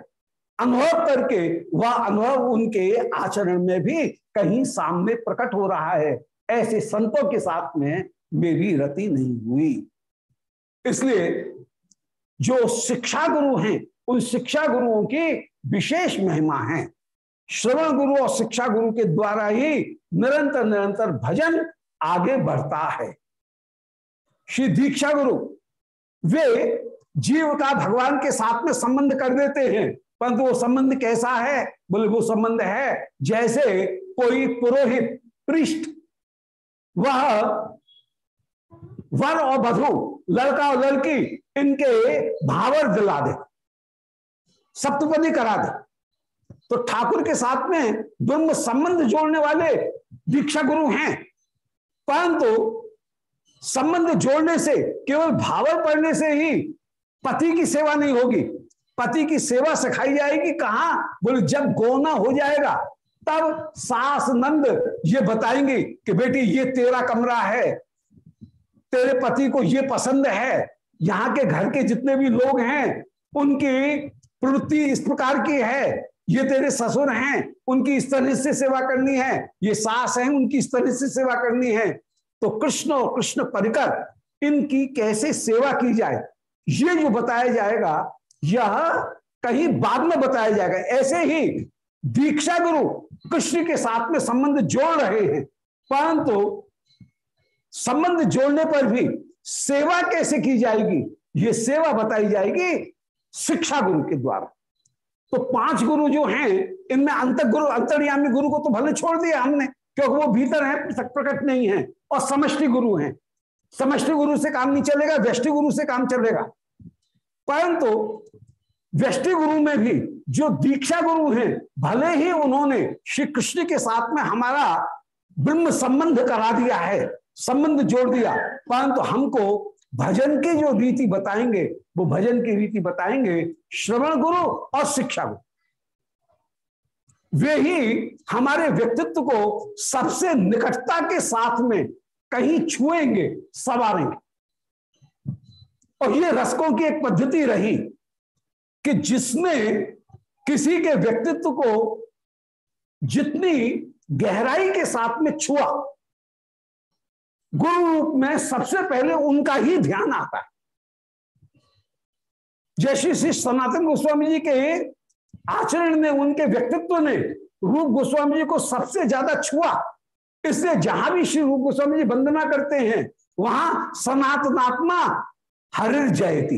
अनुभव करके वह अनुभव उनके आचरण में भी कहीं सामने प्रकट हो रहा है। ऐसे संतों के साथ में मेरी रति नहीं हुई। इसलिए जो शिक्षा गुरु हैं, उन शिक्षा गुरुओं की विशेष महिमा है। श्रवण गुरु और शिक्षा गुरु के द्वारा ही निरंतर निरंतर भजन आगे बढ़ता है। श्री दीक्षा गुरु, वे जीव का भगवान के साथ में संबंध कर देते हैं। परंतु वो संबंध कैसा है? बोले, वो संबंध है जैसे कोई पुरोहित पृष्ठ। वह वर और बधु लड़का और लड़की, इनके भावर दिला दे, सप्तपदी करा दे। तो ठाकुर के साथ में ब्रह्म संबंध जोड़ने वाले दीक्षा गुरु हैं। परंतु संबंध जोड़ने से, केवल भावर पढ़ने से ही पति की सेवा नहीं होगी। पति की सेवा सिखाई जाएगी, कहा? बोले, जब गोना हो जाएगा, तब सास नंद ये बताएँगे कि बेटी, ये तेरा कमरा है, तेरे पति को ये पसंद है, यहाँ के घर के जितने भी लोग हैं, उनकी प्रवृत्ति इस प्रकार की है, ये तेरे ससुर हैं, उनकी इस तरह से सेवा करनी है, ये सास हैं, उनकी इस तरह से सेवा करनी है। तो कृष्ण और कृष्ण परिकर इनकी कैसे सेवा की जाए, ये जो बताया जाएगा यह कहीं बाद में बताया जाएगा। ऐसे ही दीक्षा गुरु कृष्ण के साथ में संबंध जोड़ रहे हैं, परंतु संबंध जोड़ने पर भी सेवा कैसे की जाएगी? ये सेवा बताई जाएगी शिक्षा गुरु के द्वारा। तो पाँच गुरु जो हैं, इनमें अंत गुरु अंतर्यामी गुरु को तो भले छोड़ दिया हमने, क्योंकि वो भीतर है प्रकट नहीं है, और समष्टि गुरु हैं। समष्टि गुरु से काम नहीं चलेगा, व्यष्टि गुरु से काम चलेगा। परंतु व्यष्टि गुरु में भी जो दीक्षा गुरु हैं, भले ही उन्होंने श्री कृष्ण के साथ में हमारा ब्रह्म संबंध करा दिया है, संबंध जोड़ दिया, परंतु हमको भजन की जो रीति बताएँगे, वो भजन की रीति बताएँगे श्रवण गुरु और शिक्षा गुरु। वे ही हमारे व्यक्तित्व को सबसे निकटता के साथ में कहीं छुएँगे, सवारेंगे। और ये रसकों की एक पद्धति रही कि जिसने किसी के व्यक्तित्व को जितनी गहराई के साथ में छुआ गुरु रूप में सबसे पहले उनका ही ध्यान आता है। जैसे श्री सनातन गोस्वामी जी के आचरण ने उनके व्यक्तित्व ने रूप गोस्वामी जी को सबसे ज़्यादा छुआ। इसलिए जहाँ भी श्री रूप गोस्वामी जी वंदना करते हैं, वहाँ सनातनात्मा हरिर जयती।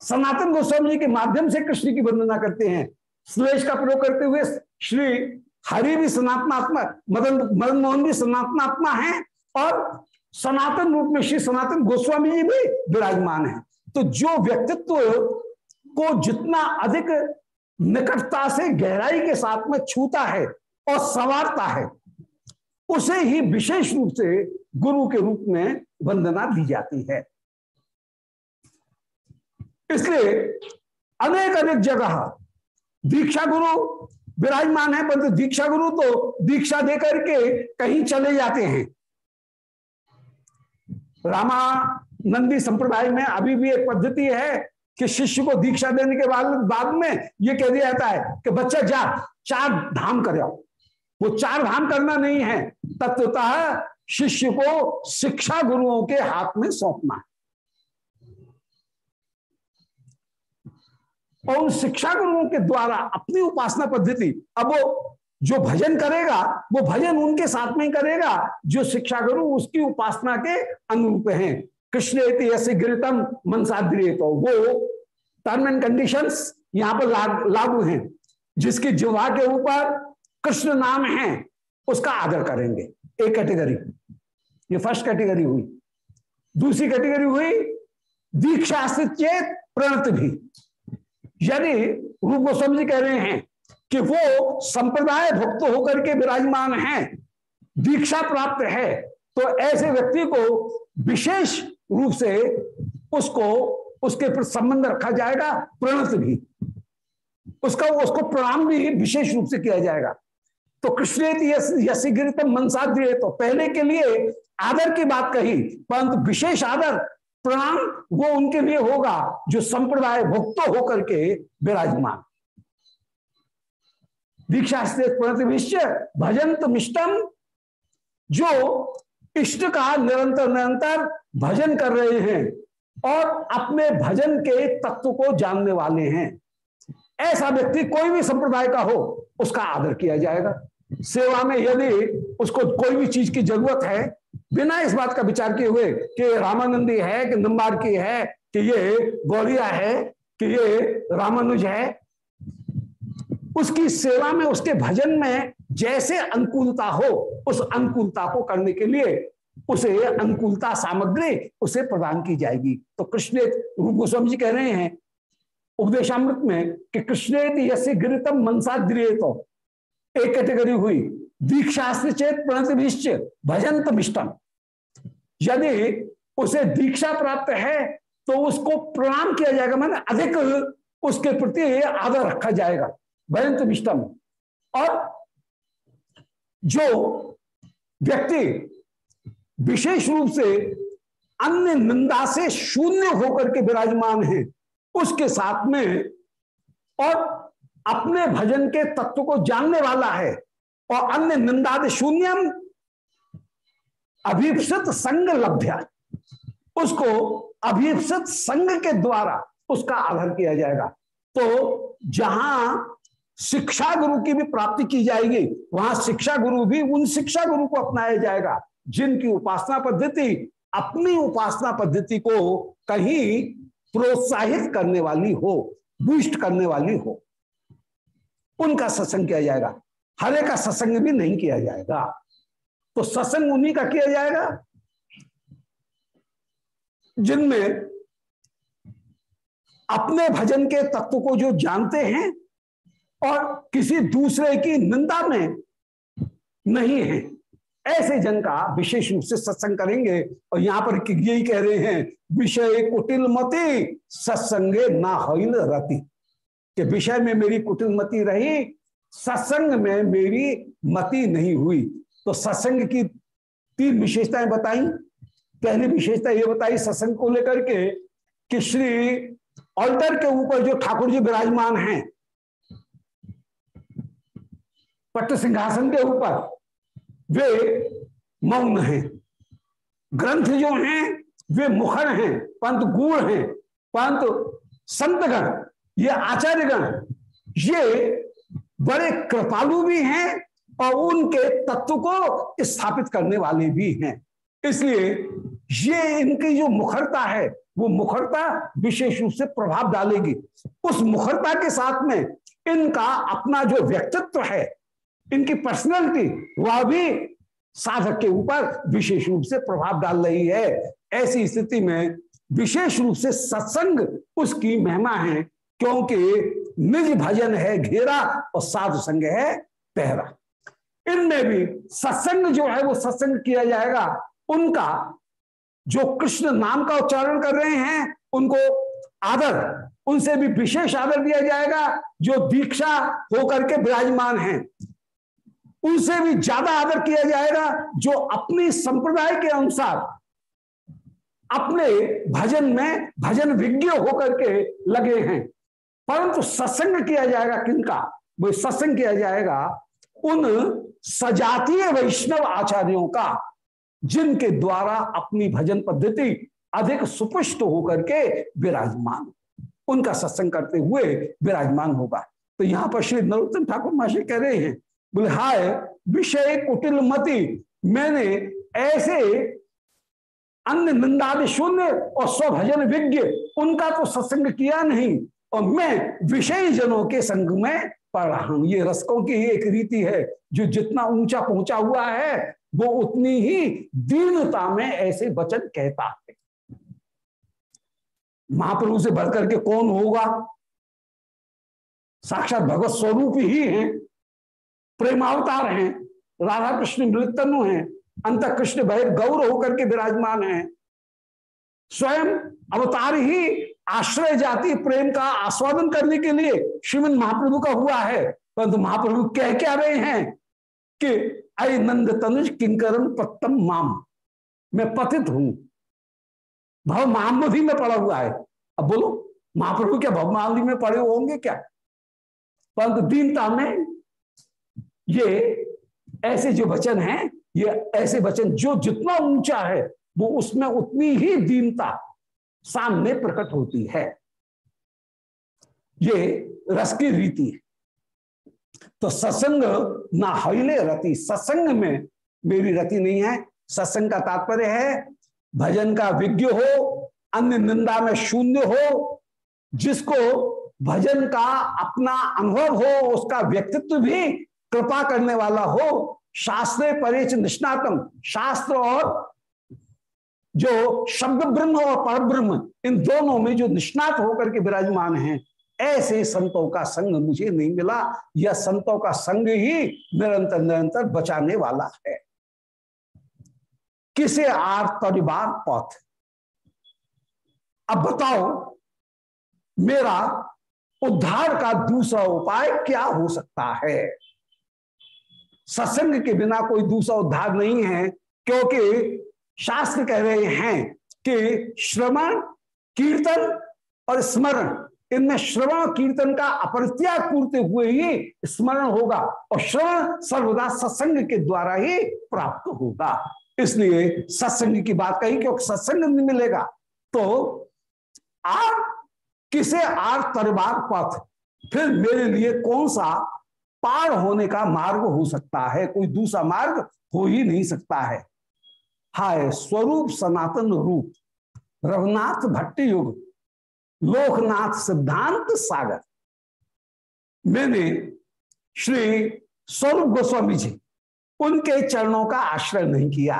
सनातन गोस्वामी जी के माध्यम से कृष्ण की वंदना करते हैं। श्लेष का प्रयोग करते हुए श्री हरि भी सनातनात्मा, मदन मदन मोहन भी सनातनात्मा है और सनातन रूप में श्री सनातन गोस्वामी जी भी विराजमान है। तो जो व्यक्तित्व को जितना अधिक निकटता से, गहराई के साथ में छूता है और संवारता है, उसे ही विशेष रूप से गुरु के रूप में वंदना दी जाती है। इसलिए अनेक अनेक जगह दीक्षा गुरु विराजमान है, परंतु दीक्षा गुरु तो दीक्षा देकर के कहीं चले जाते हैं। रामानंदी संप्रदाय में अभी भी एक पद्धति है कि शिष्य को दीक्षा देने के बाद बाद में ये कह दिया जाता है कि बच्चा जा, चार धाम कर जाओ वो चार धाम करना नहीं है, तत्वतः शिष्य को शिक्षा गुरुओं के हाथ में सौंपना है। और उन शिक्षा गुरुओं के द्वारा अपनी उपासना पद्धति, अब वो जो भजन करेगा, वो भजन उनके साथ में करेगा, जो शिक्षा गुरु उसकी उपासना के अनुरूप हैं। कृष्ण ऐसे गिरतम तो वो टर्म एंड कंडीशन यहाँ पर लागू हैं, जिसकी जिवा के ऊपर कृष्ण नाम है, उसका आदर करेंगे। एक कैटेगरी ये फ़र्स्ट कैटेगरी हुई। दूसरी कैटेगरी हुई दीक्षा चेत प्रणत भी। यदि रूप गोस्वामी जी कह रहे हैं कि वो संप्रदाय भक्त होकर के विराजमान हैं, दीक्षा प्राप्त है तो ऐसे व्यक्ति को विशेष रूप से उसको, उसके प्रति संबंध रखा जाएगा, प्रणत भी। उसका, उसको प्रणाम भी विशेष रूप से किया जाएगा। तो कृष्ण मनसाद्रिय तो पहले के लिए आदर की बात कही, परंतु विशेष आदर प्रणाम वो उनके लिए होगा जो संप्रदाय भुक्त होकर के विराजमान। दीक्षा भजन मिष्टम, जो इष्ट का निरंतर निरंतर भजन कर रहे हैं और अपने भजन के तत्व को जानने वाले हैं। ऐसा व्यक्ति कोई भी संप्रदाय का हो, उसका आदर किया जाएगा। सेवा में यदि उसको कोई भी चीज़ की ज़रूरत है, बिना इस बात का विचार किए हुए कि रामानंदी है, कि नंबार की है, कि ये गौरिया है, कि ये रामानुज है, उसकी सेवा में, उसके भजन में जैसे अनुकूलता हो, उस अनुकूलता को करने के लिए उसे अनुकूलता सामग्री उसे प्रदान की जाएगी। तो कृष्ण रूप गोस्वामी जी कह रहे हैं उपदेशामृत में कि कृष्ण यसे गिरतम मनसा तो एक कैटेगरी हुई। दीक्षास्त्र चेत प्रणत भजन मिष्टम। यदि उसे दीक्षा प्राप्त है तो उसको प्रणाम किया जाएगा, मैंने अधिक उसके प्रति आदर रखा जाएगा। भयंत मिष्टम। और जो व्यक्ति विशेष रूप से अन्य निंदा से शून्य होकर के विराजमान है, उसके साथ में और अपने भजन के तत्व को जानने वाला है और अन्य निंदा शून्यम अभिप्सित संग लभ्या। उसको अभिप्सित संग के द्वारा उसका आधार किया जाएगा। तो जहाँ शिक्षा गुरु की भी प्राप्ति की जाएगी, वहाँ शिक्षा गुरु भी उन शिक्षा गुरु को अपनाया जाएगा, जिनकी उपासना पद्धति, अपनी उपासना पद्धति को कहीं प्रोत्साहित करने वाली हो बूस्ट करने वाली हो। उनका सत्संग किया जाएगा। हरे का सत्संग भी नहीं किया जाएगा। तो सत्संग उन्हीं का किया जाएगा जिनमें अपने भजन के तत्व को जो जानते हैं और किसी दूसरे की निंदा में नहीं है। ऐसे जन का विशेष रूप से सत्संग करेंगे और यहाँ पर यही कह रहे हैं, विषय कुटिल मती, सत्संगे ना हिल रति। के विषय में मेरी कुटिल मती रही, सत्संग में मेरी मति नहीं हुई। तो सत्संग की तीन विशेषताएँ बताई। पहली विशेषता ये बताई सत्संग को लेकर के कि श्री ऑल्टर के ऊपर जो ठाकुर जी विराजमान हैं, पट्ट सिंहासन के ऊपर, वे मौन हैं। ग्रंथ जो हैं, वे मुखर हैं, पंत गुण हैं, पंत संतगण। ये आचार्यगण, ये बड़े कृपालु भी हैं और उनके तत्व को स्थापित करने वाले भी हैं। इसलिए ये इनकी जो मुखरता है, वो मुखरता विशेष रूप से प्रभाव डालेगी। उस मुखरता के साथ में इनका अपना जो व्यक्तित्व है, इनकी पर्सनैलिटी, वह भी साधक के ऊपर विशेष रूप से प्रभाव डाल रही है। ऐसी स्थिति में विशेष रूप से सत्संग उसकी महिमा है क्योंकि निज भजन है घेरा और साधु संग है पहरा। इनमें भी सत्संग जो है वो सत्संग किया जाएगा। उनका जो कृष्ण नाम का उच्चारण कर रहे हैं, उनको आदर, उनसे भी विशेष आदर दिया जाएगा, जो दीक्षा होकर के विराजमान हैं। उनसे भी ज़्यादा आदर किया जाएगा, जो अपनी संप्रदाय के अनुसार अपने भजन में भजन विज्ञ होकर के लगे हैं। परंतु सत्संग किया जाएगा किनका? वो सत्संग किया जाएगा उन सजातीय वैष्णव आचार्यों का, जिनके द्वारा अपनी भजन पद्धति अधिक सुपुष्ट होकर के विराजमान, उनका सत्संग करते हुए विराजमान होगा। तो यहाँ पर श्री नरोत्तम ठाकुर महाशय कह रहे हैं, बोले, हाय, विषय कुटिल मति, मैंने ऐसे अन्य निंदादि शून्य और स्वभजन विज्ञ, उनका तो सत्संग किया नहीं। और मैं विषय जनों के संग में पढ़ रहा हूँ। ये रसकों की एक रीति है। जो जितना ऊँचा पहुँचा हुआ है, वो उतनी ही दीनता में ऐसे वचन कहता है। महाप्रभु से बढ़कर के कौन होगा? साक्षात भगवत स्वरूप ही हैं। प्रेमावतार हैं। राधा कृष्ण मृतनु हैं। अंत कृष्ण भय गौर होकर के विराजमान हैं। स्वयं अवतार ही आश्रय जाति प्रेम का आस्वादन करने के लिए श्रीमद महाप्रभु का हुआ है। परंतु महाप्रभु कह क्या रहे हैं कि अय नंद तनुज किंकरम पत्तम माम, मैं पतित हूँ। भव महामधि में पड़ा हुआ है। अब बोलो, महाप्रभु क्या भव महामधि में पड़े होंगे क्या? परंतु दीनता में ये ऐसे जो वचन हैं, ये ऐसे वचन जो जितना ऊँचा है, वो उसमें उतनी ही दीनता सामने प्रकट होती है। ये रस की रीति है। तो सत्संग ना हिले रति, सत्संग में मेरी रति नहीं है। सत्संग का तात्पर्य है, भजन का विज्ञ हो, अन्य निंदा में शून्य हो, जिसको भजन का अपना अनुभव हो, उसका व्यक्तित्व भी कृपा करने वाला हो, शास्त्र परेच निष्णातम। शास्त्र और जो शब्द ब्रह्म और पर ब्रह्म इन दोनों में जो निष्णात होकर के विराजमान हैं, ऐसे संतों का संग मुझे नहीं मिला। यह संतों का संग ही निरंतर निरंतर बचाने वाला है। किसे आर तरिबार पथ अब बताओ, मेरा उद्धार का दूसरा उपाय क्या हो सकता है? सत्संग के बिना कोई दूसरा उद्धार नहीं है, क्योंकि शास्त्र कह रहे हैं कि श्रवण, कीर्तन और स्मरण, इनमें श्रवण कीर्तन का अपरित्याग पूर्ते हुए ही स्मरण होगा और श्रवण सर्वदा सत्संग के द्वारा ही प्राप्त होगा। इसलिए सत्संग की बात कही क्योंकि सत्संग नहीं मिलेगा तो आर किसे आर तरबार पथ? फिर मेरे लिए कौन सा पार होने का मार्ग हो सकता है? कोई दूसरा मार्ग हो ही नहीं सकता है। हाय, स्वरूप सनातन रूप, रघुनाथ भट्ट युग लोकनाथ सिद्धांत सागर। मैंने श्री स्वरूप गोस्वामी जी उनके चरणों का आश्रय नहीं किया।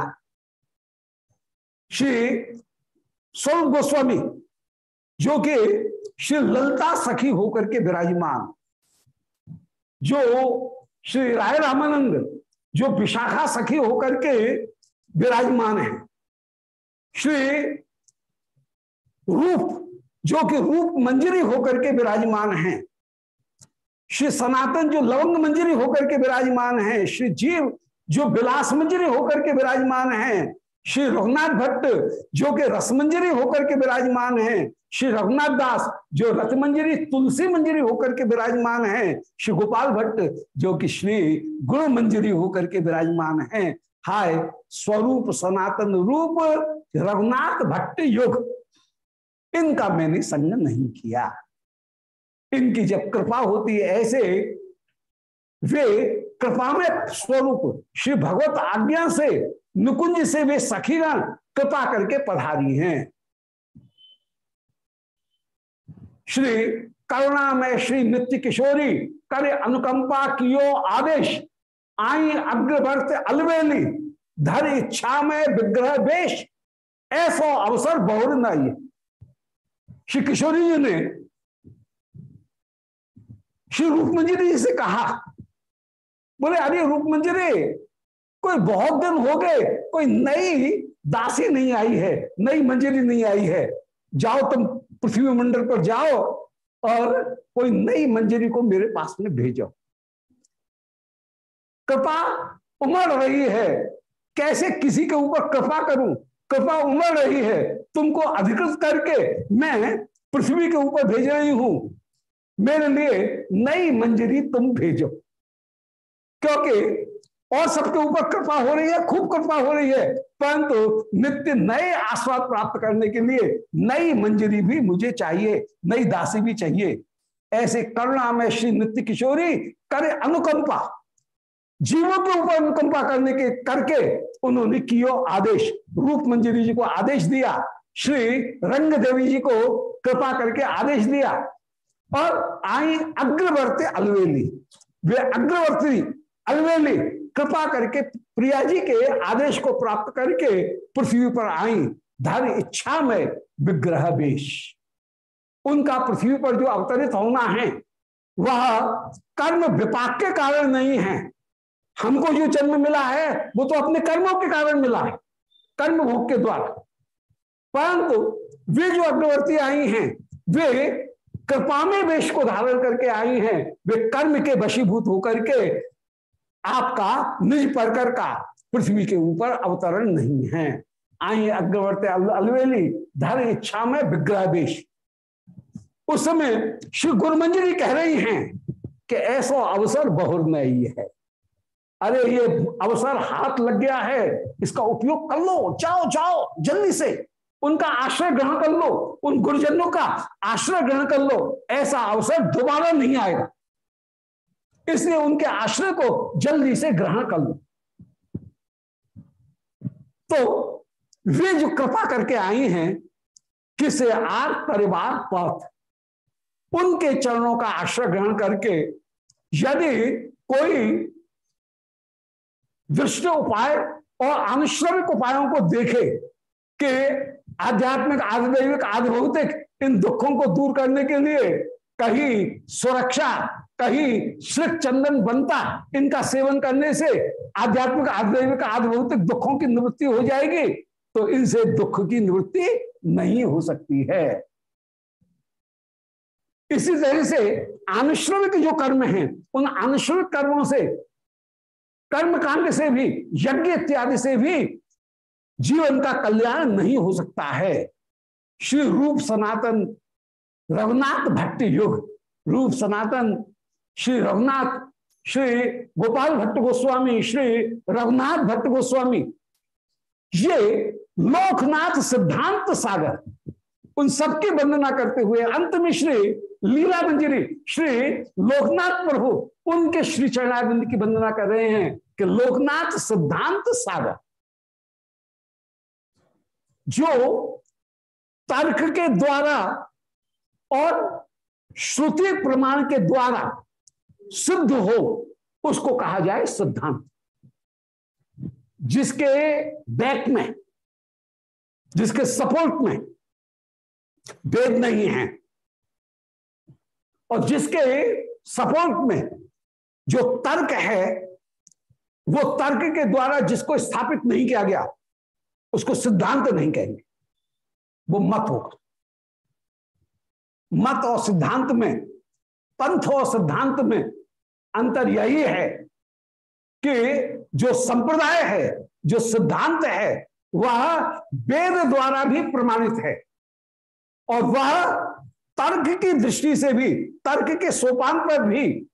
श्री स्वरूप गोस्वामी, जो कि श्री ललता सखी होकर के विराजमान, जो श्री राय रामानंद, जो विशाखा सखी होकर के विराजमान है। श्री रूप, जो कि रूप मंजरी होकर के विराजमान है। श्री सनातन, जो लवंग मंजरी होकर के विराजमान है। श्री जीव, जो विलास मंजरी होकर के विराजमान है। श्री रघुनाथ भट्ट, जो कि रस मंजरी होकर के विराजमान है। श्री रघुनाथ दास, जो रथ मंजरी, तुलसी मंजरी होकर के विराजमान है। श्री गोपाल भट्ट, जो कि श्री गुरु मंजरी होकर के विराजमान हैं। हाय, स्वरूप सनातन रूप रघुनाथ भट्ट युग। इनका मैंने संग नहीं किया। इनकी जब कृपा होती है ऐसे, वे कृपा में स्वरूप श्री भगवत आज्ञा से नुकुंज से वे सखीगण कृपा करके पधारी हैं। श्री करुणा में श्री नित्य किशोरी, करे अनुकंपा कियो आदेश। आई अग्रवर्त अलवेली धर इच्छा में विग्रह वेश, ऐसा अवसर बहुर नहीं श्री किशोरी जी ने श्री रूप मंजरी जी से कहा। बोले, अरे रूप मंजरी कोई बहुत दिन हो गए, कोई नई दासी नहीं आई है, नई मंजरी नहीं आई है। जाओ तुम पृथ्वी मंडल पर जाओ और कोई नई मंजरी को मेरे पास में भेजो। कृपा उमड़ रही है कैसे किसी के ऊपर कृपा करूँ? कृपा उमड़ रही है। तुमको अधिकृत करके मैं पृथ्वी के ऊपर भेज रही हूँ। मेरे लिए नई मंजरी तुम भेजो। क्योंकि और सबके ऊपर कृपा हो रही है, खूब कृपा हो रही है। परंतु नित्य नए आस्वाद प्राप्त करने के लिए नई मंजरी भी मुझे चाहिए, नई दासी भी चाहिए। ऐसे करुणा में श्री नित्य किशोरी करे अनुकंपा। जीवों के ऊपर अनुकंपा करने के, करके उन्होंने कियो आदेश। रूप मंजरी जी को आदेश दिया। श्री रंग देवी जी को कृपा करके आदेश दिया। और आई अग्रवर्ती अलवेली। वे अग्रवर्ती अलवेली कृपा करके प्रिया जी के आदेश को प्राप्त करके पृथ्वी पर आई। धर इच्छा में विग्रह वेश। उनका पृथ्वी पर जो अवतरित होना है, वह कर्म विपाक के कारण नहीं है। हमको जो जन्म मिला है, वो तो अपने कर्मों के कारण मिला है, कर्म भोग के द्वारा। परंतु वे जो अग्रवर्ती आई हैं, वे कृपा में वेश को धारण करके आई हैं, वे कर्म के वशीभूत होकर के आपका निज परकर का पृथ्वी के ऊपर अवतरण नहीं है। आई अग्रवर्ती अलवेली, धर इच्छा में विग्रह वेश उस समय श्री गुरुमंजरी कह रही हैं कि ऐसा अवसर बहुर में ही है। अरे ये अवसर हाथ लग गया है, इसका उपयोग कर लो, जाओ जाओ, जल्दी से। उनका आश्रय ग्रहण कर लो, उन गुरुजनों का आश्रय ग्रहण कर लो, ऐसा अवसर दोबारा नहीं आएगा। इसलिए उनके आश्रय को जल्दी से ग्रहण कर लो। तो वे जो कृपा करके आई हैं, किसे आर परिवार पथ उनके चरणों का आश्रय ग्रहण करके यदि कोई दृष्ट उपाय और अनुश्रमिक उपायों को देखे कि आध्यात्मिक, आधिदैविक, आधिभौतिक इन दुखों को दूर करने के लिए कहीं सुरक्षा, कहीं श्रिक चंदन बनता, इनका सेवन करने से आध्यात्मिक, आधिदैविक, आधिभौतिक दुखों की निवृत्ति हो जाएगी तो इनसे दुख की निवृत्ति नहीं हो सकती है। इसी तरह से अनुश्रमिक जो कर्म हैं, उन अनुश्रमिक कर्मों से कर्म कांड से भी, यज्ञ इत्यादि से भी जीवन का कल्याण नहीं हो सकता है। श्री रूप सनातन रघुनाथ भट्ट युग, रूप सनातन श्री रघुनाथ, श्री गोपाल भट्ट गोस्वामी, श्री रघुनाथ भट्ट गोस्वामी, ये लोकनाथ सिद्धांत सागर, उन सबकी वंदना करते हुए अंत में श्री लीला मंजरी श्री लोकनाथ प्रभु उनके श्री चरणाबिंद की वंदना कर रहे हैं कि लोकनाथ सिद्धांत सागर, जो तर्क के द्वारा और श्रुति प्रमाण के द्वारा सिद्ध हो, उसको कहा जाए सिद्धांत, जिसके बैक में, जिसके सपोर्ट में वेद नहीं है और जिसके सपोर्ट में जो तर्क है, वो तर्क के द्वारा जिसको स्थापित नहीं किया गया, उसको सिद्धांत नहीं कहेंगे। वो मत होगा। मत और सिद्धांत में, पंथ और सिद्धांत में अंतर यही है कि जो संप्रदाय है, जो सिद्धांत है, वह वेद द्वारा भी प्रमाणित है। और वह तर्क की दृष्टि से भी, तर्क के सोपान पर भी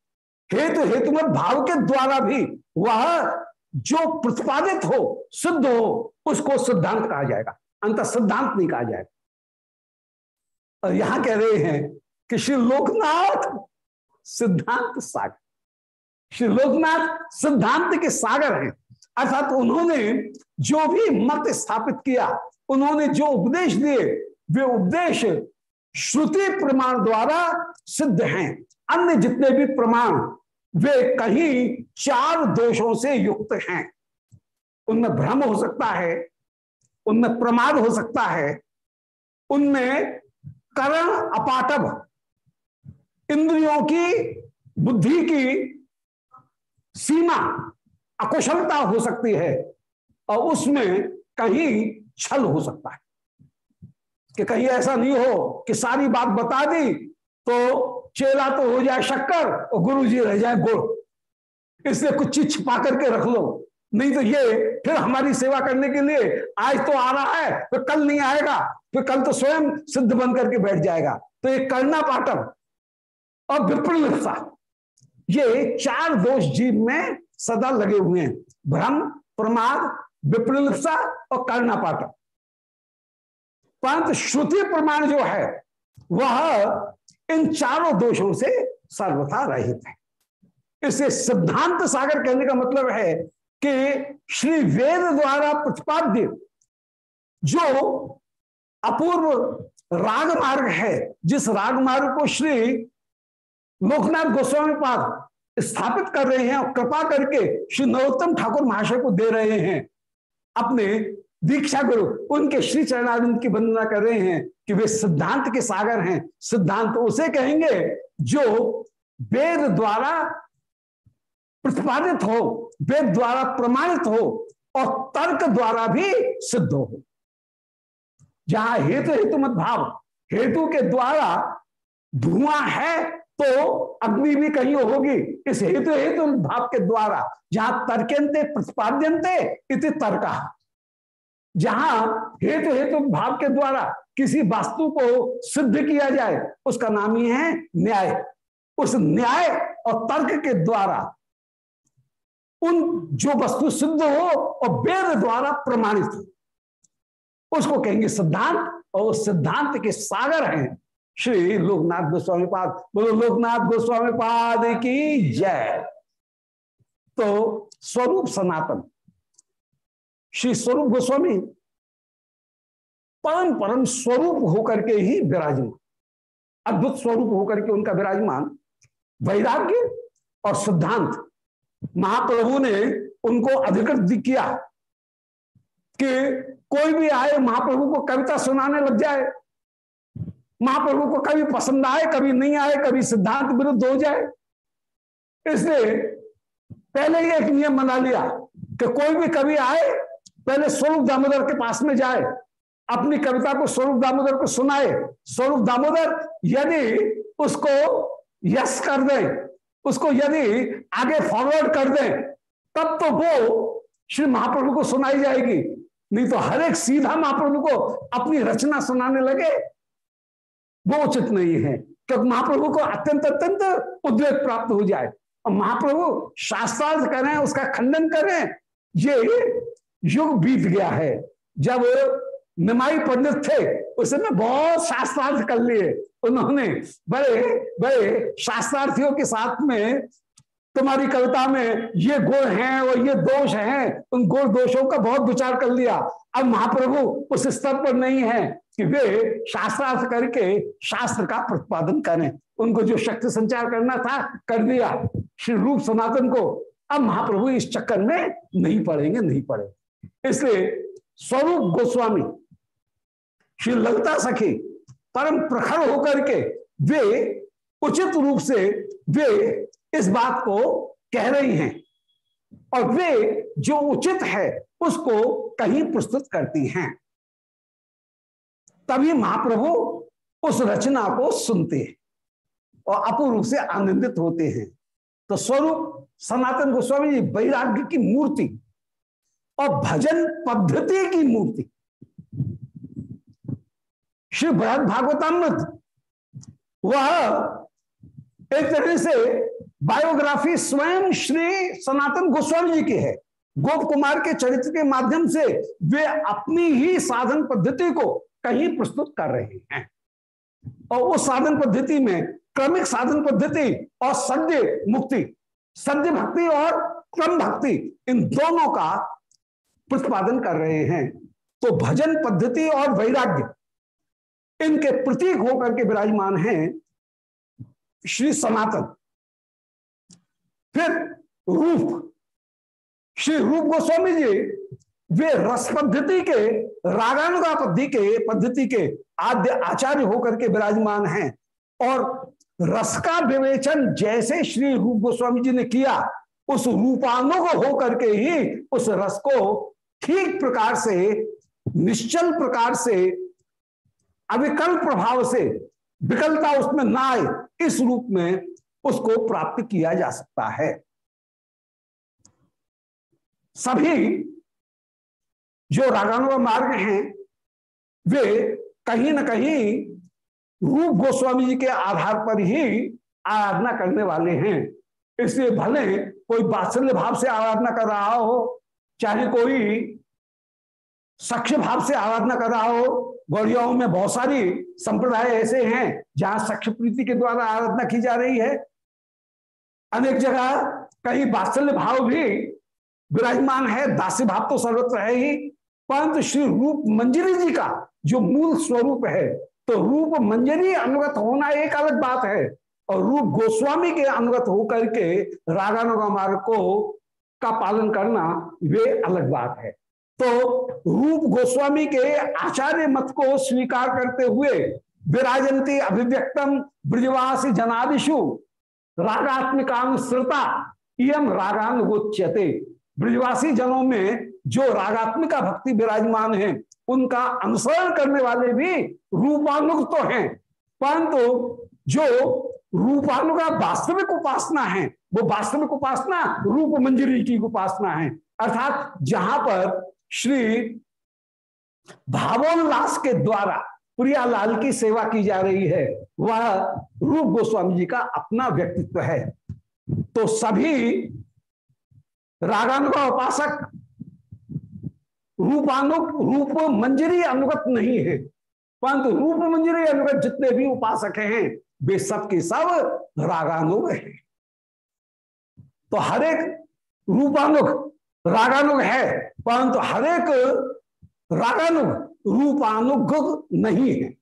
हेतु हेतु में भाव के द्वारा भी वह जो प्रतिपादित हो सिद्ध हो, उसको सिद्धांत कहा जाएगा। अंत सिद्धांत नहीं कहा जाएगा। और यहाँ कह रहे हैं कि श्री लोकनाथ सिद्धांत सागर। श्री लोकनाथ सिद्धांत के सागर हैं। अर्थात उन्होंने जो भी मत स्थापित किया, उन्होंने जो उपदेश दिए, वे उपदेश श्रुति प्रमाण द्वारा सिद्ध हैं। अन्य जितने भी प्रमाण वे कहीं चार दोषों से युक्त हैं। उनमें भ्रम हो सकता है, उनमें प्रमाद हो सकता है, उनमें करण अपाटव इंद्रियों की, बुद्धि की सीमा, अकुशलता हो सकती है और उसमें कहीं छल हो सकता है। कि कहीं ऐसा नहीं हो कि सारी बात बता दी तो चेला तो हो जाए शक्कर और गुरु जी रह जाए गुड़। इसलिए कुछ चीज़ छिपा करके रख लो। नहीं तो ये, फिर हमारी सेवा करने के लिए आज तो आ रहा है, फिर कल नहीं आएगा, फिर कल तो स्वयं सिद्ध बन करके बैठ जाएगा। तो ये करना पाटम और विप्रलिप्सा ये चार दोष जीव में सदा लगे हुए हैं। भ्रम, प्रमाद विप्रलिप्सा और करना पाटम परंतु श्रुति प्रमाण जो है, वह इन चारों दोषों से सर्वथा रहित है। इसे सिद्धांत सागर कहने का मतलब है कि श्री वेद द्वारा प्रतिपाद्य जो अपूर्व राग मार्ग है, जिस राग मार्ग को श्री लोकनाथ गोस्वामी पाद स्थापित कर रहे हैं और कृपा करके श्री नरोत्तम ठाकुर महाशय को दे रहे हैं, अपने दीक्षा गुरु, उनके श्री चरणारिंद की वंदना कर रहे हैं कि वे सिद्धांत के सागर हैं। सिद्धांत उसे कहेंगे जो वेद द्वारा प्रतिपादित हो, वेद द्वारा प्रमाणित हो और तर्क द्वारा भी सिद्ध हो। जहाँ हेतु हेतु मत भाव, हेतु के द्वारा धुआँ है तो अग्नि भी कहीं होगी। इस हेतु हेतु भाव के द्वारा, जहाँ तर्कते प्रतिपाद्यंते इति तर्क। जहाँ हेतु हेतु भाव के द्वारा किसी वस्तु को सिद्ध किया जाए, उसका नाम ही है न्याय। उस न्याय और तर्क के द्वारा, उन जो वस्तु सिद्ध हो और वेद द्वारा प्रमाणित हो, उसको कहेंगे सिद्धांत और उस सिद्धांत के सागर हैं। श्री लोकनाथ गोस्वामी पाद, बोलो, लोकनाथ गोस्वामी पाद की जय। तो स्वरूप सनातन श्री स्वरूप गोस्वामी परम परम स्वरूप होकर के ही विराजमान। अद्भुत स्वरूप होकर के उनका विराजमान वैराग्य और सिद्धांत। महाप्रभु ने उनको अधिकृत किया कि कोई भी आए, महाप्रभु को कविता सुनाने लग जाए। महाप्रभु को कभी पसंद आए, कभी नहीं आए, कभी सिद्धांत विरुद्ध हो जाए। इसलिए पहले ही एक नियम बना लिया कि कोई भी कवि आए पहले स्वरूप दामोदर के पास में जाए, अपनी कविता को स्वरूप दामोदर को सुनाए। स्वरूप दामोदर यदि उसको यस कर दे, उसको यदि आगे फॉरवर्ड कर दे, तब तो वो श्री महाप्रभु को सुनाई जाएगी। नहीं तो हर एक सीधा महाप्रभु को अपनी रचना सुनाने लगे। वो उचित नहीं है, क्योंकि महाप्रभु को अत्यंत अत्यंत उद्वेग प्राप्त हो जाए। और महाप्रभु शास्त्रार्थ करें, उसका खंडन करें, ये युग बीत गया है। जब निमाई पंडित थे, उसने बहुत शास्त्रार्थ कर लिए। उन्होंने बड़े बड़े शास्त्रार्थियों के साथ में तुम्हारी कविता में ये गुण हैं और ये दोष हैं, उन गुण दोषों का बहुत विचार कर लिया। अब महाप्रभु उस स्तर पर नहीं है कि वे शास्त्रार्थ करके शास्त्र का प्रतिपादन करें। उनको जो शक्ति संचार करना था, कर दिया। श्री रूप सनातन को। अब महाप्रभु इस चक्कर में नहीं पढ़ेंगे नहीं पढ़ेंगे इसलिए स्वरूप गोस्वामी, श्री ललिता सखी, परम प्रखर होकर के वे उचित रूप से वे इस बात को कह रही हैं और वे जो उचित है उसको कहीं प्रस्तुत करती हैं। तभी महाप्रभु उस रचना को सुनते हैं और अपूर्व से आनंदित होते हैं। तो स्वरूप सनातन गोस्वामी जी, वैराग्य की मूर्ति और भजन पद्धति की मूर्ति। श्री बृहद भागवतामृत वह एक तरह से बायोग्राफी स्वयं श्री सनातन गोस्वामी जी की है। गोप कुमार के चरित्र के माध्यम से वे अपनी ही साधन पद्धति को कहीं प्रस्तुत कर रहे हैं। और उस साधन पद्धति में क्रमिक साधन पद्धति और सद्य मुक्ति, सद्य भक्ति और क्रम भक्ति इन दोनों का प्रतिपादन कर रहे हैं। तो भजन पद्धति और वैराग्य, इनके प्रतीक होकर के विराजमान हैं श्री सनातन। फिर रूप, श्री रूप गोस्वामी जी, वे रस पद्धति के, रागानुगा पद्धति के पद्धति के आद्य आचार्य होकर के विराजमान हैं। और रस का विवेचन जैसे श्री रूप गोस्वामी जी ने किया, उस रूपानुग होकर के ही उस रस को ठीक प्रकार से, निश्चल प्रकार से, अविकल प्रभाव से विकलता उसमें ना आए, इस रूप में उसको प्राप्त किया जा सकता है। सभी जो रागानुग मार्ग हैं, वे कहीं ना कहीं रूप गोस्वामी जी के आधार पर ही आराधना करने वाले हैं। इसलिए भले कोई बात्सल्य भाव से आराधना कर रहा हो चाहे कोई सक्ष भाव से आराधना कर रहा हो गौड़ियाओं में बहुत सारी संप्रदाय ऐसे हैं जहाँ सक्ष प्रीति के द्वारा आराधना की जा रही है। अनेक जगह कहीं बात्सल्य भाव भी विराजमान है दास्य भाव तो सर्वत्र है ही, परंतु श्री रूप मंजरी जी का जो मूल स्वरूप है तो रूप मंजरी अनुगत होना एक अलग बात है। और रूप गोस्वामी के अनुगत होकर के रागानुगा मार्ग को का पालन करना वे अलग बात है। तो रूप गोस्वामी के आचार्य मत को स्वीकार करते हुए विराजंती अभिव्यक्तम ब्रजवास जनादिशु रागात्मिकान श्रता इम रागानुगोच्यते। ब्रजवासी जनों में जो रागात्मिका भक्ति विराजमान है, उनका अनुसरण करने वाले भी रूपानुग तो हैं। परंतु जो रूपानुगा वास्तविक उपासना है। वो वास्तविक उपासना रूप मंजरी की उपासना है। अर्थात जहाँ पर श्री भावोल्लास के द्वारा प्रियालाल की सेवा की जा रही है, वह रूप गोस्वामी जी का अपना व्यक्तित्व है। तो सभी रागानुगा उपासक रूपानुग रूप मंजरी अनुगत नहीं है। परंतु रूप मंजरी अनुगत जितने भी उपासक हैं वे सब के सब रागानुग है। तो हरेक रूपानुग, रागानुग है, परंतु तो हरेक रागानुग रूपानुग नहीं है।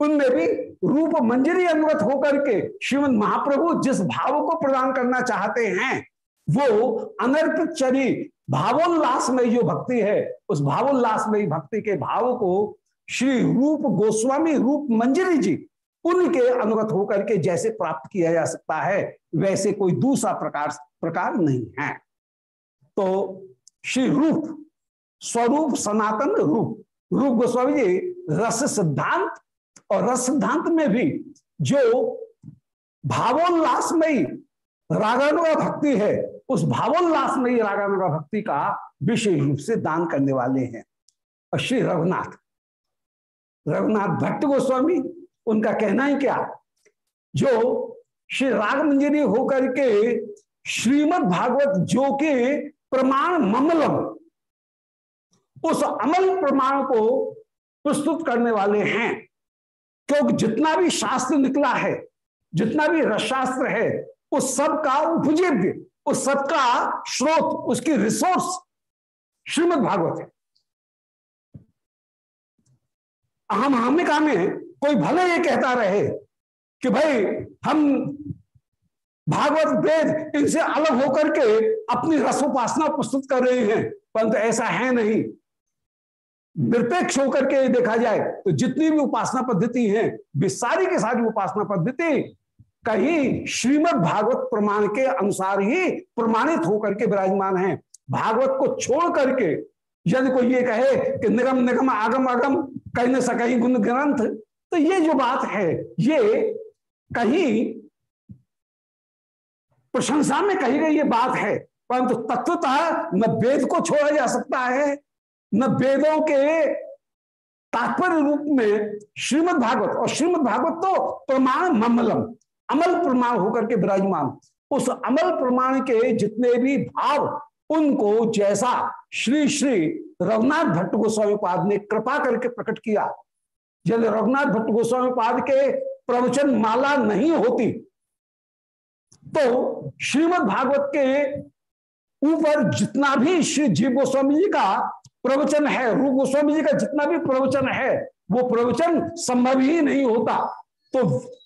उनमें भी रूप मंजरी अनुगत होकर के श्रीमद महाप्रभु जिस भाव को प्रदान करना चाहते हैं, वो अनर्पित चरी भावोल्लास में जो भक्ति है, उस भावोल्लास में भक्ति के भाव को श्री रूप गोस्वामी रूप मंजरी जी उनके अनुगत होकर के जैसे प्राप्त किया जा सकता है, वैसे कोई दूसरा प्रकार प्रकार नहीं है। तो श्री रूप, स्वरूप सनातन रूप रूप गोस्वामी जी रस सिद्धांत और रस सिद्धांत में भी जो भावोल्लासमयी रागानुगा भक्ति है, उस भावोल्लासमयी रागानुगा भक्ति का विशेष रूप से दान करने वाले हैं। और श्री रघुनाथ रघुनाथ भट्ट गोस्वामी, उनका कहना ही क्या? जो श्री राग मंजरी होकर के श्रीमद भागवत जो के प्रमाण ममलम उस अमल प्रमाण को प्रस्तुत करने वाले हैं। क्योंकि जितना भी शास्त्र निकला है, जितना भी रसशास्त्र है, उस सब का उपजीव्य, उस सब का स्रोत, उसकी रिसोर्स श्रीमद भागवत है। अहम हमिका में कोई भले ये कहता रहे कि भाई, हम भागवत वेद इनसे अलग होकर के अपनी रसोपासना प्रस्तुत कर रहे हैं, परंतु तो ऐसा है नहीं। निरपेक्ष होकर के देखा जाए तो जितनी भी उपासना पद्धति है वे सारी के सारी उपासना पद्धति, कहीं श्रीमद भागवत प्रमाण के अनुसार ही प्रमाणित होकर के विराजमान है। भागवत को छोड़ करके, यदि कोई ये कहे कि निगम निगम आगम आगम कहीं न सकही गुण ग्रंथ तो ये जो बात है, ये कहीं प्रशंसा में कही गई ये बात है। परंतु तो तत्वतः न वेद को छोड़ा जा सकता है, न वेदों के तात्पर्य रूप में श्रीमद भागवत। और श्रीमद भागवत तो प्रमाण ममलम, अमल प्रमाण होकर के विराजमान। उस अमल प्रमाण के जितने भी भाव, उनको जैसा श्री श्री रघुनाथ भट्ट गोस्वामी पाद ने कृपा करके प्रकट किया। यदि रघुनाथ भट्ट गोस्वामी पाद के प्रवचन माला नहीं होती तो श्रीमद भागवत के ऊपर जितना भी श्री जीव गोस्वामी जी का प्रवचन है, रूप गोस्वामी जी का जितना भी प्रवचन है, वो प्रवचन संभव ही नहीं होता। तो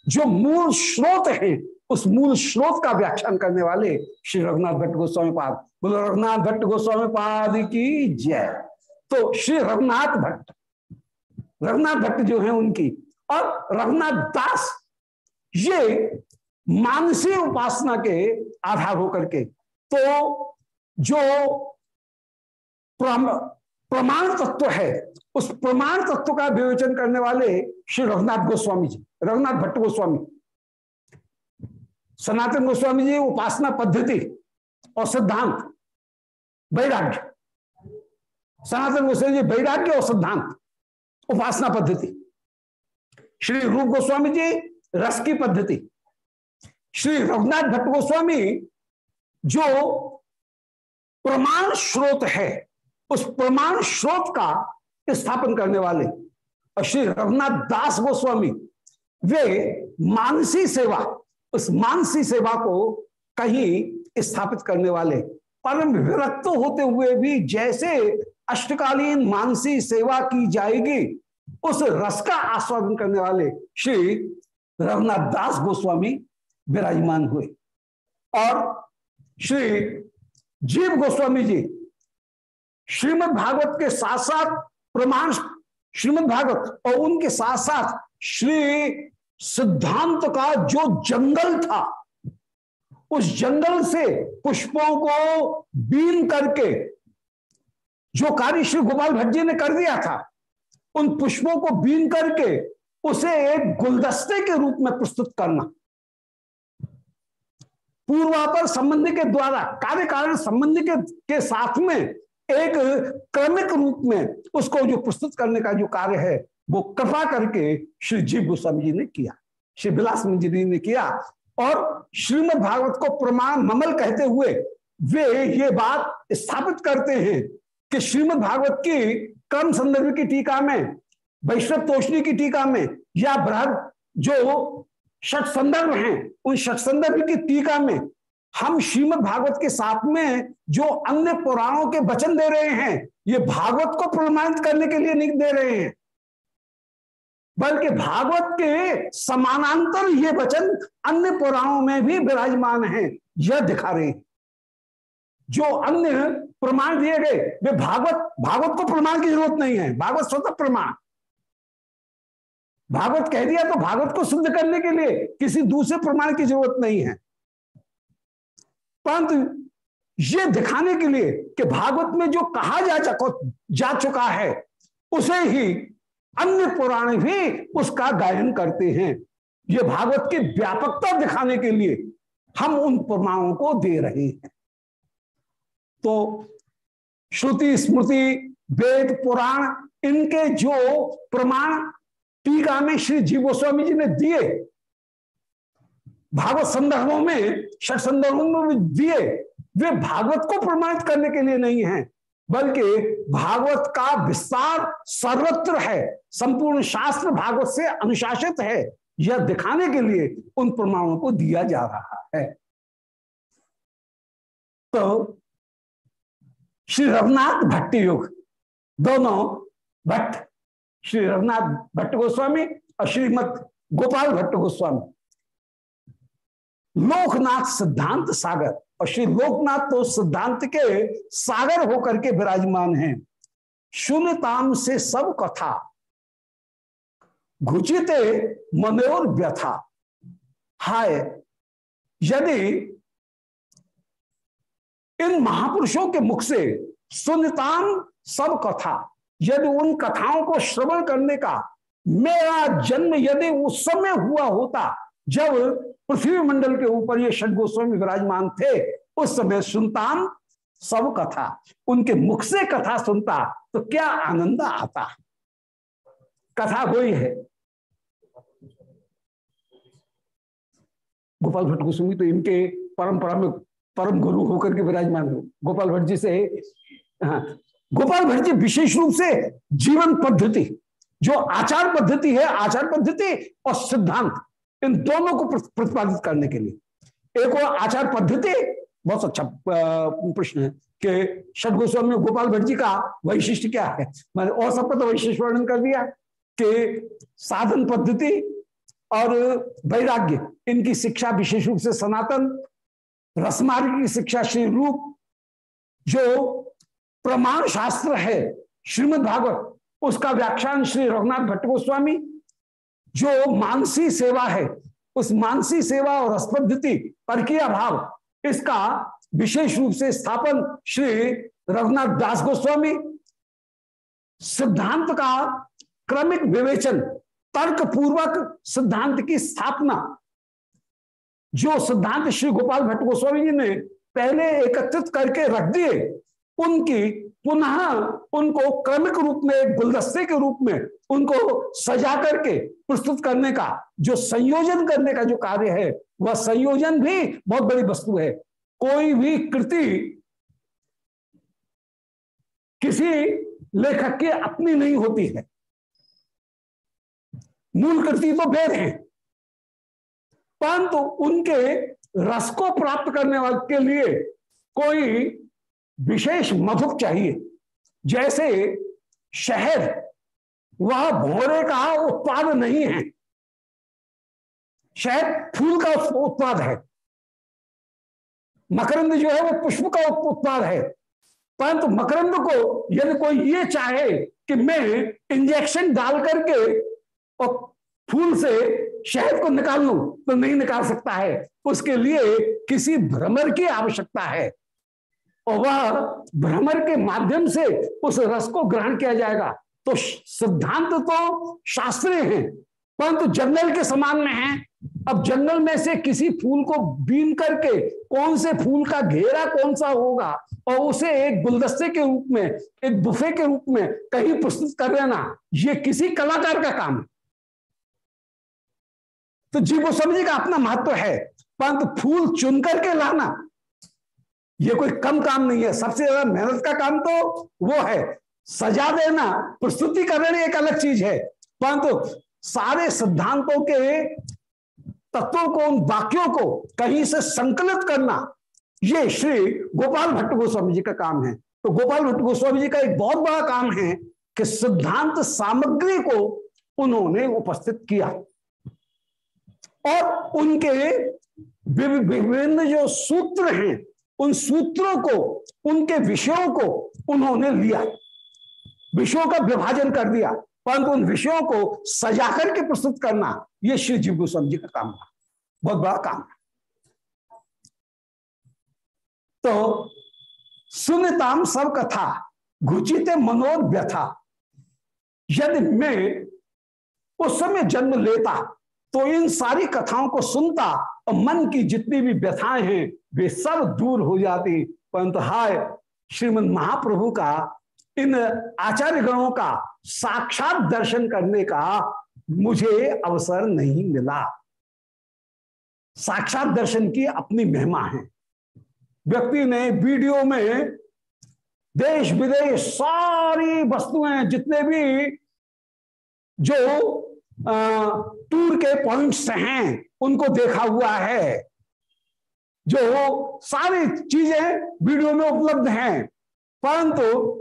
जो मूल स्रोत है उस मूल स्रोत का व्याख्यान करने वाले श्री रघुनाथ भट्ट गोस्वामी पाद। बोलो, रघुनाथ भट्ट गोस्वामी पाद की जय। तो श्री रघुनाथ भट्ट रघुनाथ भट्ट जो है उनकी, और रघुनाथ दास, ये मानसीय उपासना के आधार होकर के तो जो प्रमाण तत्व है, उस प्रमाण तत्व का विवेचन करने वाले श्री रघुनाथ गोस्वामी जी, रघुनाथ भट्ट गोस्वामी सनातन गोस्वामी जी उपासना पद्धति और सिद्धांत, वैराग्य। सनातन गोस्वामी जी वैराग्य और सिद्धांत, उपासना पद्धति। श्री रूप गोस्वामी जी रस की पद्धति। श्री रघुनाथ भट्ट गोस्वामी जो प्रमाण स्रोत है, उस प्रमाण स्रोत का स्थापन करने वाले और श्री रघुनाथ दास गोस्वामी, वे मानसी सेवा उस मानसी सेवा को कहीं स्थापित करने वाले परम विरक्त होते हुए भी जैसे अष्टकालीन मानसी सेवा की जाएगी, उस रस का आस्वादन करने वाले श्री रघुनाथ दास गोस्वामी विराजमान हुए। और श्री जीव गोस्वामी जी श्रीमद् भागवत के साथ साथ प्रमाण श्रीमद् भागवत और उनके साथ साथ श्री सिद्धांत का जो जंगल था उस जंगल से पुष्पों को बीन करके जो कार्य श्री गोपाल भट्ट जी ने कर दिया था उन पुष्पों को बीन करके उसे एक गुलदस्ते के रूप में प्रस्तुत करना। पूर्वापर संबंध के द्वारा कार्य कारण संबंधी के, के साथ में एक क्रमिक रूप में उसको जो प्रस्तुत करने का जो कार्य है वो कृपा करके श्री जीव गोस्वामी जी ने किया, श्री विलास जी ने किया और श्रीमद भागवत को प्रमाण ममल कहते हुए वे ये बात स्थापित करते हैं कि श्रीमद भागवत की क्रम संदर्भ की टीका में, वैष्णव तोषणी की टीका में या बृहद जो षट संदर्भ हैं, उन षट संदर्भ की टीका में हम श्रीमद भागवत के साथ में जो अन्य पुराणों के वचन दे रहे हैं, ये भागवत को प्रमाणित करने के लिए नहीं दे रहे हैं। बल्कि भागवत के समानांतर ये वचन अन्य पुराणों में भी विराजमान हैं, यह दिखा रहे जो अन्य प्रमाण दिए गए, वे भागवत भागवत को प्रमाण की ज़रूरत नहीं है, भागवत स्वतः प्रमाण। भागवत कह दिया तो भागवत को सिद्ध करने के लिए किसी दूसरे प्रमाण की ज़रूरत नहीं है। परंतु ये दिखाने के लिए कि भागवत में जो कहा जा जा चुका है, उसे ही अन्य पुराण भी उसका गायन करते हैं। ये भागवत की व्यापकता दिखाने के लिए हम उन प्रमाणों को दे रहे हैं। तो श्रुति, स्मृति, वेद, पुराण, इनके जो प्रमाण टीका में श्री जीव गोस्वामी जी ने दिए, भागवत संदर्भों में, षट संदर्भों में दिए, वे भागवत को प्रमाणित करने के लिए नहीं है। बल्कि भागवत का विस्तार सर्वत्र है, संपूर्ण शास्त्र भागवत से अनुशासित है। यह दिखाने के लिए उन प्रमाणों को दिया जा रहा है। तो श्री रघुनाथ भट्ट युग दोनों भट्ट, श्री रघुनाथ भट्ट गोस्वामी और श्रीमद गोपाल भट्ट गोस्वामी लोकनाथ सिद्धांत सागर और श्री लोकनाथ तो सिद्धांत के सागर होकर के विराजमान हैं। शून्यताम से सब कथा घुचिते मनोर व्यथा। हाय, यदि इन महापुरुषों के मुख से सुनताम सब कथा, यदि उन कथाओं को श्रवण करने का मेरा जन्म यदि उस समय हुआ होता जब पृथ्वी मंडल के ऊपर ये षड गोस्वामी विराजमान थे, उस समय सुनताम सब कथा, उनके मुख से कथा सुनता तो क्या आनंद आता? कथा वही है? गोपाल भट्ट गोस्वामी तो इनके परंपरा में परम गुरु होकर के विराजमान हो। गोपाल भट्ट जी से हाँ गोपाल भट्ट जी विशेष रूप से जीवन पद्धति, जो आचार पद्धति है, आचार पद्धति और सिद्धांत इन दोनों को प्रतिपादित करने के लिए। एक और आचार पद्धति, बहुत अच्छा प्रश्न है कि षड गोस्वामी गोपाल भट्ट जी का वैशिष्ट क्या है? मैंने और सबका तो वैशिष्ट वर्णन कर दिया कि साधन पद्धति और वैराग्य, इनकी शिक्षा विशेष रूप से सनातन, रसमार्ग की शिक्षा श्री रूप, जो प्रमाण शास्त्र है श्रीमद भागवत उसका व्याख्यान श्री रघुनाथ भट्ट गोस्वामी जो मानसी सेवा है, उस मानसी सेवा और अस्पद्धति परकीय भाव इसका विशेष रूप से स्थापन श्री रघुनाथ दास गोस्वामी सिद्धांत का क्रमिक विवेचन तर्क पूर्वक सिद्धांत की स्थापना, जो सिद्धांत श्री गोपाल भट्ट गोस्वामी जी ने पहले एकत्रित करके रख दिए, उनकी पुनः उनको क्रमिक रूप में एक गुलदस्ते के रूप में उनको सजा करके प्रस्तुत करने का, जो संयोजन करने का जो कार्य है, वह संयोजन भी बहुत बड़ी वस्तु है। कोई भी कृति किसी लेखक की अपनी नहीं होती है। मूल कृति तो भेद है। परंतु उनके रस को प्राप्त करने के लिए कोई विशेष मधुक चाहिए। जैसे शहद वह भोरे का उत्पाद नहीं है। शहद फूल का उत्पाद है। मकरंद जो है वो पुष्प का उत्पाद है। परंतु मकरंद को यदि कोई ये चाहे कि मैं इंजेक्शन डाल करके और फूल से शहद को निकाल लू तो नहीं निकाल सकता है। उसके लिए किसी भ्रमर की आवश्यकता है। और वह भ्रमर के माध्यम से उस रस को ग्रहण किया जाएगा। तो सिद्धांत तो शास्त्रीय हैं, परंतु जंगल के समान में है। अब जंगल में से किसी फूल को बीन करके कौन से फूल का घेरा कौन सा होगा, और उसे एक गुलदस्ते के रूप में, एक बुफे के रूप में कहीं प्रस्तुत कर लेना ये किसी कलाकार का काम है। तो जीव समझी का अपना महत्व है, परंतु फूल चुन करके लाना ये कोई कम काम नहीं है। सबसे ज़्यादा मेहनत का काम तो वो है। सजा देना, प्रस्तुति करना एक अलग चीज़ है। परंतु सारे सिद्धांतों के तत्वों को उन वाक्यों को कहीं से संकलित करना, ये श्री गोपाल भट्ट गोस्वामी जी का काम है। तो गोपाल भट्ट गोस्वामी जी का एक बहुत बड़ा काम है कि सिद्धांत सामग्री को उन्होंने उपस्थित किया। और उनके विभिन्न जो सूत्र हैं उन सूत्रों को, उनके विषयों को उन्होंने लिया। विषयों का विभाजन कर दिया, परंतु उन विषयों को सजा करके प्रस्तुत करना यह श्री जीव गोस्वामी जी का काम था। बहुत बड़ा काम है तो सुनताम सब कथा घुचित मनोर व्यथा यदि मैं उस समय जन्म लेता तो इन सारी कथाओं को सुनता और मन की जितनी भी व्यथाएँ हैं वे सब दूर हो जाती। परंतु हाय, श्रीमद महाप्रभु का, इन आचार्य गणों का साक्षात दर्शन करने का मुझे अवसर नहीं मिला। साक्षात दर्शन की अपनी महिमा है। व्यक्ति ने वीडियो में देश विदेश सारी वस्तुएँ, जितने भी जो टूर के पॉइंट्स हैं, उनको देखा हुआ है। जो सारी चीज़ें वीडियो में उपलब्ध हैं, परंतु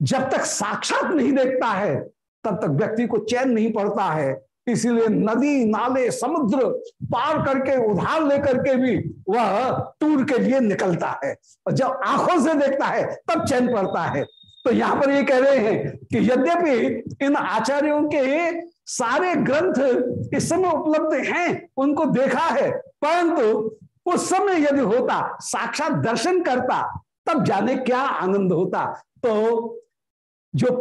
जब तक साक्षात नहीं देखता है, तब तक व्यक्ति को चैन नहीं पड़ता है। इसीलिए नदी, नाले, समुद्र पार करके, उधार लेकर के भी वह टूर के लिए निकलता है। और जब आँखों से देखता है, तब चैन पड़ता है। तो यहाँ पर ये कह रहे हैं कि यद्यपि इन आचार्यों के सारे ग्रंथ इस समय उपलब्ध हैं, उनको देखा है, परंतु उस समय यदि होता, साक्षात दर्शन करता, तब जाने क्या आनंद होता। तो जो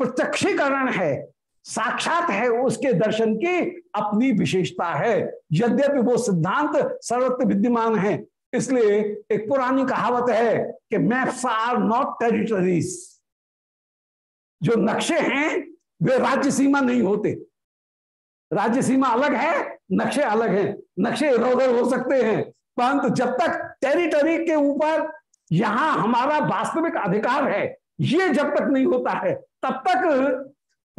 प्रत्यक्षीकरण है, साक्षात है उसके दर्शन की अपनी विशेषता है। यद्यपि वो सिद्धांत सर्वत्र विद्यमान है, इसलिए एक पुरानी कहावत है कि मैप्स आर नॉट टेरिटरीज जो नक्शे हैं, वे राज्य सीमा नहीं होते। राज्य सीमा अलग है, नक्शे अलग हैं। नक्शे इधर उधर हो सकते हैं। परंतु जब तक टेरिटरी के ऊपर यहाँ हमारा वास्तविक अधिकार है, ये जब तक नहीं होता है, तब तक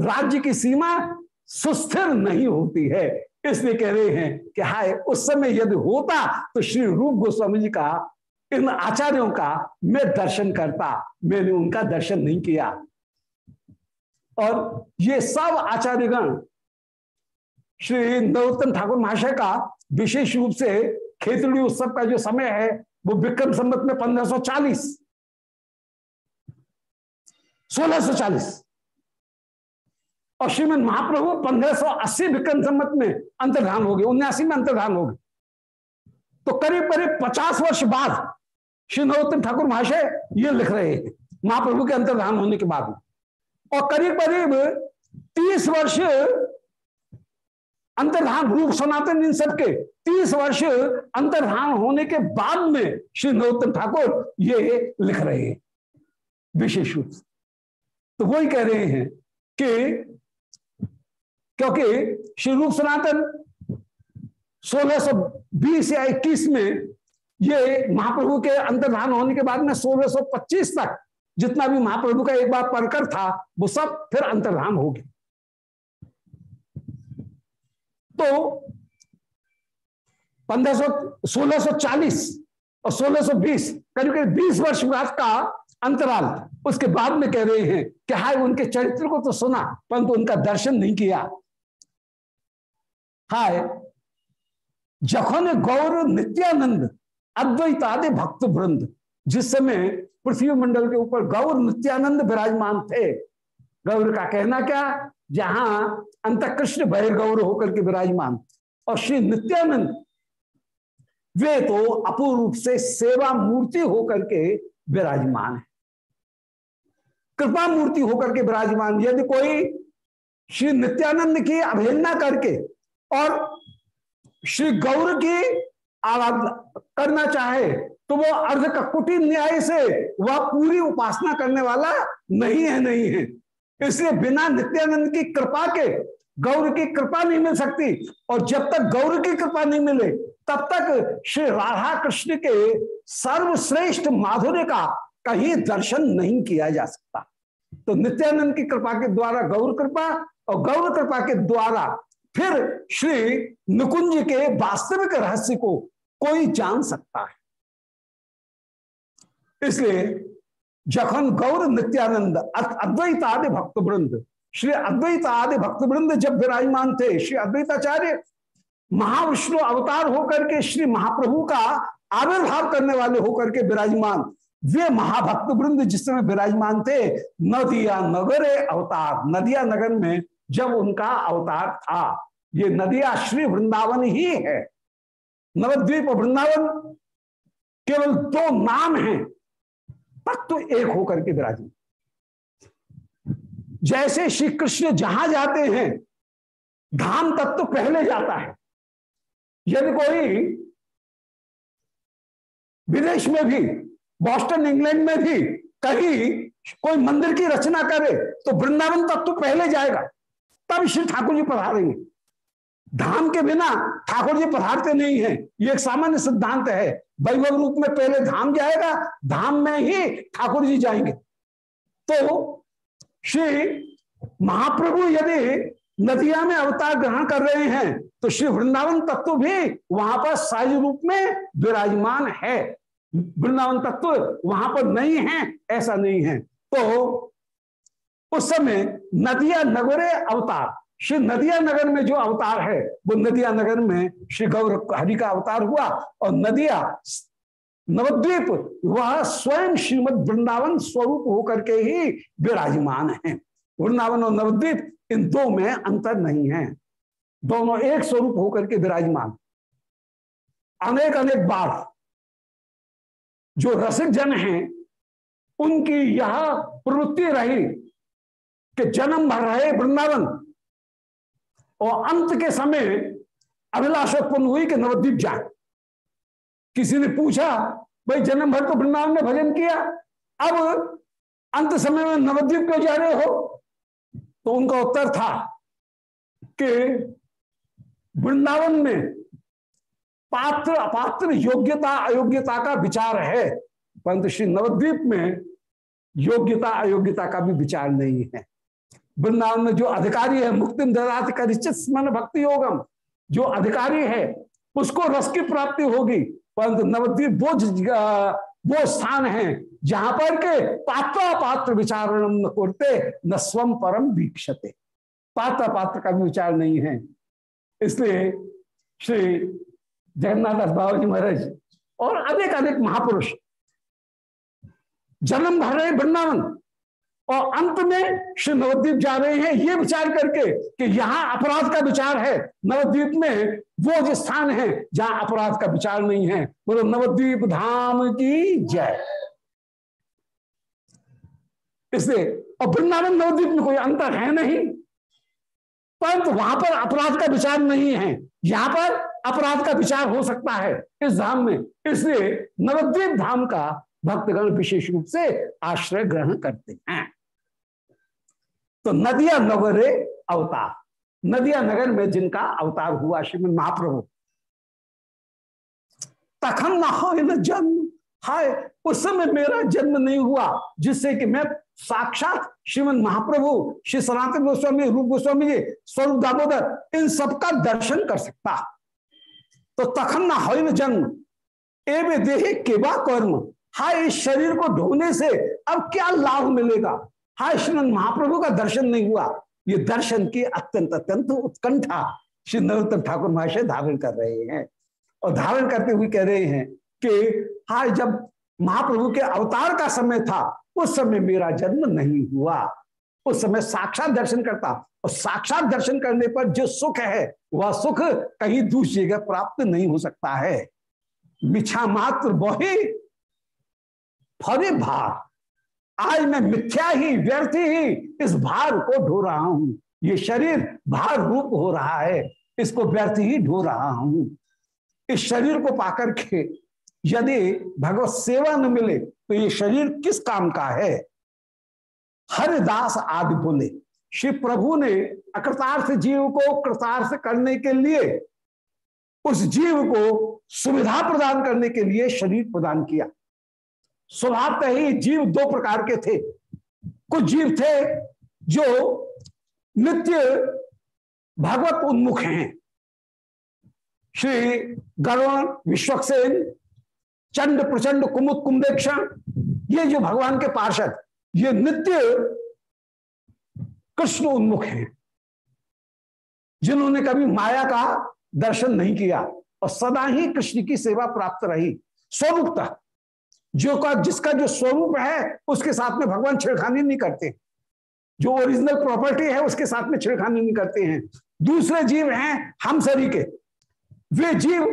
राज्य की सीमा सुस्थिर नहीं होती है। इसलिए कह रहे हैं कि हाय, उस समय यदि होता तो श्री रूप गोस्वामी जी का, इन आचार्यों का मैं दर्शन करता। मैंने उनका दर्शन नहीं किया। और ये सब आचार्यगण श्री नरोत्तम ठाकुर महाशय का विशेष रूप से खेतड़ी उत्सव का जो समय है, वो विक्रम संबत में पंद्रह सौ चालीस। सोलह सौ चालीस। और श्रीमद महाप्रभु पंद्रह सौ अस्सी विक्रम संबत में अंतर्धान हो गए, उन्यासी में अंतर्धान हो गए। तो करीब करीब पचास वर्ष बाद श्री नरोत्तम ठाकुर महाशय ये लिख रहे हैं, महाप्रभु के अंतर्धान होने के बाद। और करीब करीब तीस वर्ष अंतर्धान रूप सनातन इन सबके। तीस वर्ष अंतर्धान होने के बाद में श्री नरोत्तम ठाकुर ये लिख रहे हैं, विशेष रूप से। तो वही कह रहे हैं कि, क्योंकि श्री रूप सनातन 1620 या 21 में ये महाप्रभु के अंतर्धान होने के बाद में 1625 तक जितना भी महाप्रभु का एक बार परकर था, वो सब फिर अंतर्धान हो गया। तो पंद्रह सौ, सोलह सौ चालीस और सोलह सौ बीस करीब करीब बीस वर्ष बाद का अंतराल, उसके बाद में कह रहे हैं कि हाय, उनके चरित्र को तो सुना, परंतु उनका दर्शन नहीं किया। हाय, जखन गौर नित्यानंद अद्वैत आदि भक्त वृंद जिस समय पृथ्वी मंडल के ऊपर गौर नित्यानंद विराजमान थे, गौर का कहना क्या? जहाँ अंतकृष्ण बहिर्गौर होकर के विराजमान। और श्री नित्यानंद, वे तो अपूर्व रूप से सेवा मूर्ति होकर के विराजमान है। कृपा मूर्ति होकर के विराजमान। यदि कोई श्री नित्यानंद की अवहेलना करके और श्री गौर की आराधना करना चाहे तो वो अर्ध ककुटी न्याय से वह पूरी उपासना करने वाला नहीं है नहीं है। इसलिए बिना नित्यानंद की कृपा के गौर की कृपा नहीं मिल सकती। और जब तक गौर की कृपा नहीं मिले, तब तक श्री राधा कृष्ण के सर्वश्रेष्ठ माधुर्य का कहीं दर्शन नहीं किया जा सकता। तो नित्यानंद की कृपा के द्वारा गौर कृपा और गौर कृपा के द्वारा फिर श्री नुकुंज के वास्तविक रहस्य को कोई जान सकता है। इसलिए जखन गौर नित्यानंद अद्वैत आदि भक्त वृंद श्री अद्वैत आदि भक्त वृंद जब विराजमान थे, श्री अद्वैताचार्य महाविष्णु अवतार होकर के श्री महाप्रभु का आविर्भाव करने वाले होकर के विराजमान, वे महाभक्त वृंद जिस समय विराजमान थे, नदिया नगरे अवतार, नदिया नगर में जब उनका अवतार था। ये नदिया श्री वृंदावन ही है। नवद्वीप वृंदावन केवल दो नाम हैं। तत्व तो एक होकर के विराजमान जैसे श्री कृष्ण जहाँ जाते हैं, धाम तत्व तो पहले जाता है। यदि कोई विदेश में भी, बॉस्टन, इंग्लैंड में भी कहीं कोई मंदिर की रचना करे तो वृंदावन तत्व तो पहले जाएगा। तब श्री ठाकुर जी पधारेंगे। धाम के बिना ठाकुर जी पधारते नहीं है। ये एक सामान्य सिद्धांत है। वैभव रूप में पहले धाम जाएगा, धाम में ही ठाकुर जी जाएँगे। तो श्री महाप्रभु यदि नदिया में अवतार ग्रहण कर रहे हैं तो श्री वृंदावन तत्व भी वहाँ पर साज रूप में विराजमान है। वृंदावन तत्व वहाँ पर नहीं है, ऐसा नहीं है। तो उस समय नदिया नगरे अवतार श्री नदिया नगर में जो अवतार है, वो नदिया नगर में श्री गौर हरि का अवतार हुआ और नदिया नवद्वीप, वह स्वयं श्रीमद वृंदावन स्वरूप होकर के ही विराजमान है। वृंदावन और नवद्वीप इन दो में अंतर नहीं है। दोनों एक स्वरूप होकर के विराजमान। अनेक अनेक बार जो रसिक जन हैं, उनकी यह प्रवृत्ति रही कि जन्म भर रहे वृंदावन और अंत के समय अभिलाष उत्पन्न हुई कि नवद्वीप जाए किसी ने पूछा, भाई, जन्म भर तो वृंदावन में भजन किया, अब अंत समय में नवद्वीप क्यों जा रहे हो? तो उनका उत्तर था कि वृंदावन में पात्र, अपात्र योग्यता, अयोग्यता का विचार है, परंतु श्री नवद्वीप में योग्यता, अयोग्यता का भी विचार नहीं है। वृंदावन में जो अधिकारी है मुक्ति ददात स्मरण भक्ति योगम, जो अधिकारी है, उसको रस की प्राप्ति होगी। परंतु नवद्वीप वो वो स्थान है, जहाँ पर के पात्र पात्र विचार न करते, न स्वम परम वीक्षते। पात्र पात्र का भी विचार नहीं है। इसलिए श्री जगन्नाथ दास बाबा जी महाराज और अनेक अनेक महापुरुष जन्म भर रहे वृंदावन और अंत में श्री नवद्वीप जा रहे हैं, ये विचार करके कि यहाँ अपराध का विचार है। नवद्वीप में वो जो स्थान है जहाँ अपराध का विचार नहीं है, बोलो, नवद्वीप धाम की जय। इसलिए, और वृंदावन नवद्वीप में कोई अंतर है नहीं, परंतु वहाँ पर अपराध का विचार नहीं है। यहाँ पर अपराध का विचार हो सकता है इस धाम में। इसलिए नवद्वीप धाम का भक्तगण विशेष रूप से आश्रय ग्रहण करते हैं। तो नदिया नगरे अवतार। नदिया नगर में जिनका अवतार हुआ श्रीमद महाप्रभु। तखन न हो जन्म। हाय, उस समय मेरा जन्म नहीं हुआ, जिससे कि मैं साक्षात श्रीमद महाप्रभु, श्री सनातन गोस्वामी, रूप गोस्वामी जी, स्वरूप दामोदर, इन सबका दर्शन कर सकता। तो तखन न हो जन्म। एवं देहे केवा कर्म। हाय, इस शरीर को ढोने से अब क्या लाभ मिलेगा? हाय महाप्रभु का दर्शन नहीं हुआ। ये दर्शन की अत्यंत अत्यंत उत्कंठा श्री नरोत्तम ठाकुर महाशय धारण कर रहे हैं। और धारण करते हुए कह रहे हैं कि हाय जब महाप्रभु के अवतार का समय था, उस समय मेरा जन्म नहीं हुआ। उस समय साक्षात दर्शन करता। और साक्षात दर्शन करने पर जो सुख है, वह सुख कहीं दूसरी जगह प्राप्त नहीं हो सकता है। मिछा मात्र बोहे, फरे भार। आज मैं मिथ्या ही, व्यर्थ ही इस भार को ढो रहा हूँ। ये शरीर भार रूप हो रहा है, इसको व्यर्थ ही ढो रहा हूँ। इस शरीर को पाकर के यदि भगवत सेवा न मिले तो ये शरीर किस काम का है? हरिदास आदि बोले श्री प्रभु ने अकृतार्थ जीव को कृतार्थ करने के लिए, उस जीव को सुविधा प्रदान करने के लिए शरीर प्रदान किया। स्वभावतः ही जीव दो प्रकार के थे। कुछ जीव थे जो नित्य भगवत उन्मुख हैं। श्री गरुण, विश्वक्सेन, चंड प्रचंड कुमुद कुंभेक्षण ये जो भगवान के पार्षद, ये नित्य कृष्ण उन्मुख हैं, जिन्होंने कभी माया का दर्शन नहीं किया और सदा ही कृष्ण की सेवा प्राप्त रही। स्वरूपता जो का, जिसका जो स्वरूप है, उसके साथ में भगवान छिड़खानी नहीं करते। जो ओरिजिनल प्रॉपर्टी है, उसके साथ में छिड़खानी नहीं करते हैं। दूसरे जीव हैं, हम सभी के। वे जीव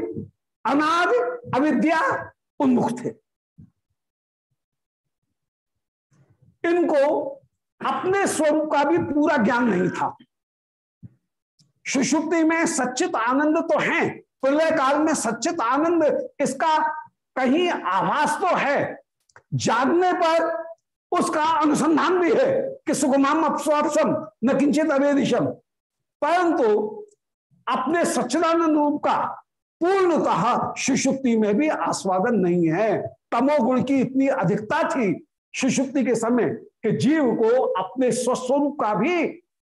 अनाद, अविद्या, उन्मुख थे। इनको अपने स्वरूप का भी पूरा ज्ञान नहीं था। सुषुप्ति में सच्चित आनंद तो है, प्रलय काल में सच्चित आनंद, इसका कहीं आभास तो है, जागने पर उसका अनुसंधान भी है कि सुगमाम अपस्वापसम न किंचित अवेदिशम। परंतु अपने सच्चिदानंद रूप का पूर्णतः सुषुप्ति में भी आस्वादन नहीं है। तमोगुण की इतनी अधिकता थी सुषुप्ति के समय कि जीव को अपने स्वस्वरूप का भी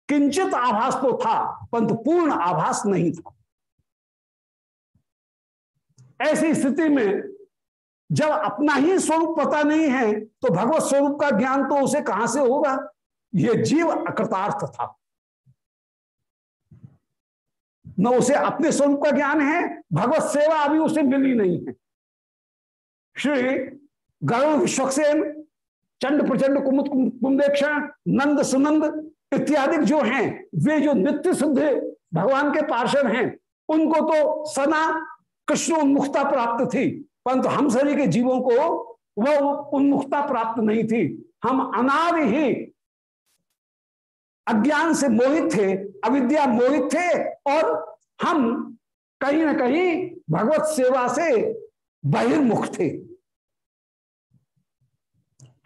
किंचित आभास तो था, परंतु पूर्ण आभास नहीं था। ऐसी स्थिति में जब अपना ही स्वरूप पता नहीं है तो भगवत स्वरूप का ज्ञान तो उसे कहाँ से होगा? यह जीव अकृतार्थ था। न उसे अपने स्वरूप का ज्ञान है, भगवत सेवा अभी उसे मिली नहीं है। श्री गरुण विश्वक्सेन चंड प्रचंड कुमुद कुंदेक्षण नंद सुनंद इत्यादि जो हैं, वे जो नित्य सिद्ध भगवान के पार्षद हैं, उनको तो सना कृष्ण उन्मुखता प्राप्त थी। परंतु हम सभी के जीवों को वह उन्मुखता प्राप्त नहीं थी। हम अनाद ही अज्ञान से मोहित थे, अविद्या मोहित थे और हम कहीं ना कहीं भगवत सेवा से बहिर्मुख थे।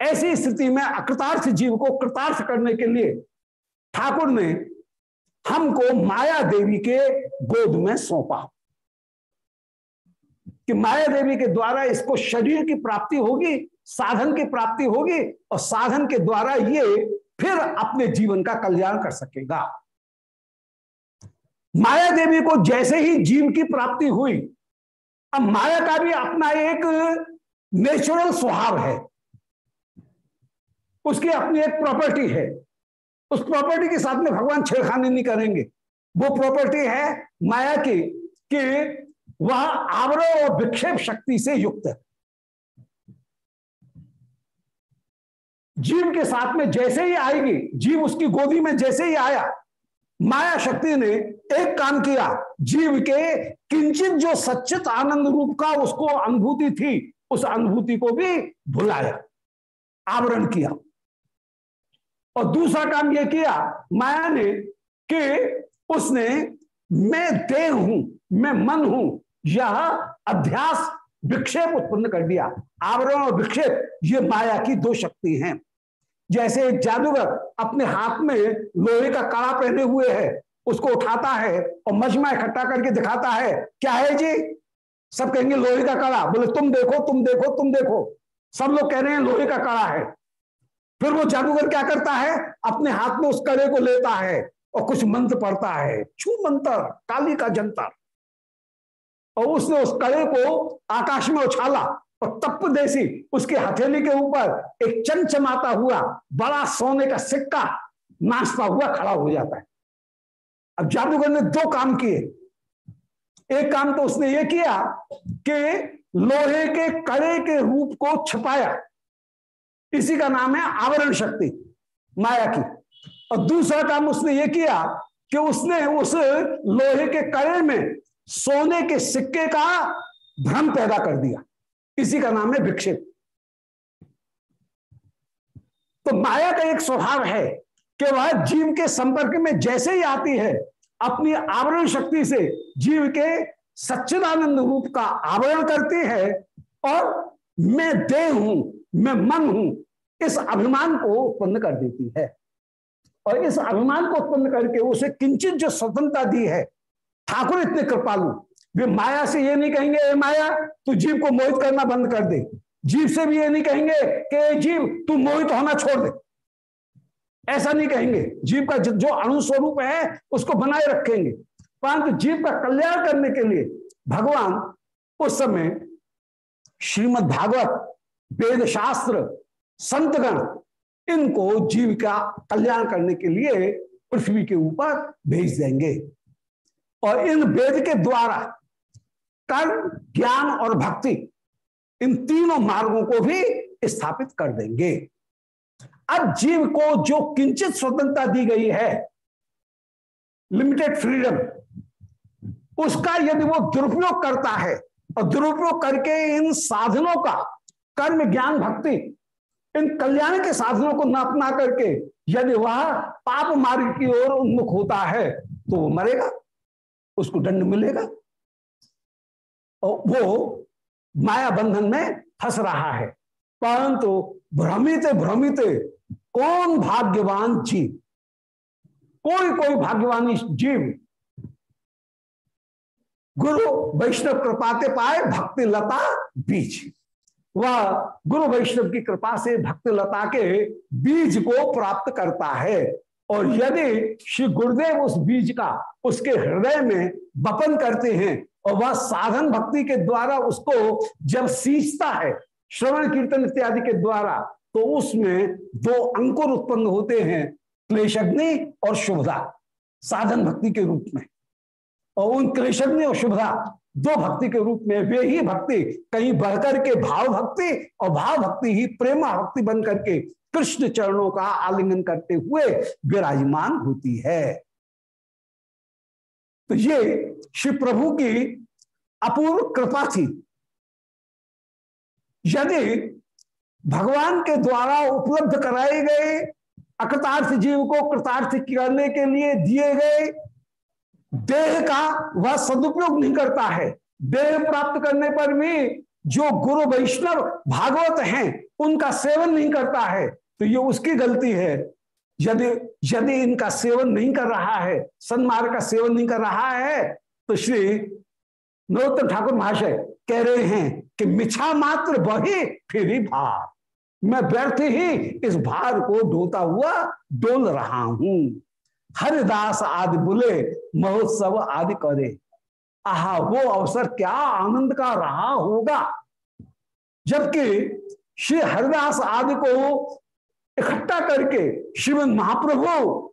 ऐसी स्थिति में अकृतार्थ जीव को कृतार्थ करने के लिए ठाकुर ने हमको माया देवी के गोद में सौंपा। कि माया देवी के द्वारा इसको शरीर की प्राप्ति होगी, साधन की प्राप्ति होगी और साधन के द्वारा ये फिर अपने जीवन का कल्याण कर सकेगा। माया देवी को जैसे ही जीव की प्राप्ति हुई, अब माया का भी अपना एक नेचुरल स्वभाव है। उसकी अपनी एक प्रॉपर्टी है। उस प्रॉपर्टी के साथ में भगवान छेड़खानी नहीं करेंगे। वो प्रॉपर्टी है माया की कि वह आवरण और विक्षेप शक्ति से युक्त है। जीव के साथ में जैसे ही आएगी, जीव उसकी गोदी में जैसे ही आया, माया शक्ति ने एक काम किया। जीव के किंचित जो सच्चित आनंद रूप का उसको अनुभूति थी, उस अनुभूति को भी भुलाया, आवरण किया। और दूसरा काम यह किया, माया ने कि उसने, मैं देह हूँ, मैं मन हूँ यह अध्यास विक्षेप उत्पन्न कर दिया। आवरण और विक्षेप, ये माया की दो शक्ति हैं। जैसे एक जादूगर अपने हाथ में लोहे का कड़ा पहने हुए है, उसको उठाता है और मजमा इकट्ठा करके दिखाता है, क्या है जी? सब कहेंगे, लोहे का कड़ा। बोले, तुम देखो तुम देखो तुम देखो। सब लोग कह रहे हैं, लोहे का कड़ा है। फिर वो जादूगर क्या करता है? अपने हाथ में उस कड़े को लेता है और कुछ मंत्र पढ़ता है। छू मंत्र, काली का जंतर। और उसने उस कड़े को आकाश में उछाला और तप देसी उसके हथेली के ऊपर एक चमचमाता हुआ बड़ा सोने का सिक्का नाचता हुआ खड़ा हो जाता है। अब जादूगर ने दो काम किए। एक काम तो उसने ये किया कि लोहे के कड़े के रूप को छपाया। इसी का नाम है आवरण शक्ति, माया की। और दूसरा काम उसने ये किया कि उसने उस लोहे के कड़े में सोने के सिक्के का भ्रम पैदा कर दिया। इसी का नाम है विक्षेप तो माया का एक स्वभाव है कि वह जीव के संपर्क में जैसे ही आती है, अपनी आवरण शक्ति से जीव के सच्चिदानंद रूप का आवरण करती है और मैं देह हूँ, मैं मन हूँ, इस अभिमान को उत्पन्न कर देती है। और इस अभिमान को उत्पन्न करके उसे किंचित जो स्वतंत्रता दी है ठाकुर इतने कृपालु। वे माया से ये नहीं कहेंगे, ए माया, तू जीव को मोहित करना बंद कर दे। जीव से भी ये नहीं कहेंगे कि जीव, तू मोहित होना छोड़ दे। ऐसा नहीं कहेंगे। जीव का जो अणुस्वरूप है, उसको बनाए रखेंगे। परंतु जीव का कल्याण करने के लिए भगवान उस समय श्रीमद भागवत वेद शास्त्र संतगण, इनको जीव का कल्याण करने के लिए पृथ्वी के ऊपर भेज देंगे। और इन वेद के द्वारा कर्म ज्ञान और भक्ति इन तीनों मार्गों को भी स्थापित कर देंगे। अब जीव को जो किंचित स्वतंत्रता दी गई है लिमिटेड फ्रीडम उसका यदि वो दुरुपयोग करता है और दुरुपयोग करके इन साधनों का कर्म, ज्ञान, भक्ति इन कल्याण के साधनों को न अपना करके यदि वह पाप मार्ग की ओर उन्मुख होता है तो वो मरेगा। उसको दंड मिलेगा। और वो माया बंधन में फंस रहा है। परंतु भ्रमित भ्रमित, कौन भाग्यवान जीव? कोई कोई भाग्यवानी जीव। गुरु वैष्णव कृपाते पाए, भक्ति लता बीज। वह गुरु वैष्णव की कृपा से भक्ति लता के बीज को प्राप्त करता है। और यदि श्री गुरुदेव उस बीज का, उसके हृदय में बपन करते हैं और वह साधन भक्ति के द्वारा उसको जब सींचता है, श्रवण कीर्तन इत्यादि के द्वारा तो उसमें दो अंकुर उत्पन्न होते हैं, क्लेशग्नि और शुभदा, साधन भक्ति के रूप में। और उन क्लेशग्नि और शुभदा दो भक्ति के रूप में, वे ही भक्ति, कहीं बढ़कर के भाव भक्ति और भाव भक्ति ही प्रेमा भक्ति बन करके कृष्ण चरणों का आलिंगन करते हुए विराजमान होती है। तो ये श्री प्रभु की अपूर्व कृपा थी। यदि भगवान के द्वारा उपलब्ध कराए गए अकृतार्थ जीव को कृतार्थ करने के लिए दिए गए देह का वह सदुपयोग नहीं करता है। देह प्राप्त करने पर भी जो गुरु वैष्णव भागवत हैं, उनका सेवन नहीं करता है। तो ये उसकी गलती है। यदि यदि इनका सेवन नहीं कर रहा है, सन्मार्ग का सेवन नहीं कर रहा है तो श्री नरोत्तम ठाकुर महाशय कह रहे हैं कि मिछा मात्र बही, फिर भार। मैं व्यर्थ ही इस भार को ढोता हुआ डोल रहा हूँ। हरिदास आदि बोले, महोत्सव आदि करे। आहा, वो अवसर क्या आनंद का रहा होगा? जबकि श्री हरिदास आदि को इकट्ठा करके श्रीमद महाप्रभु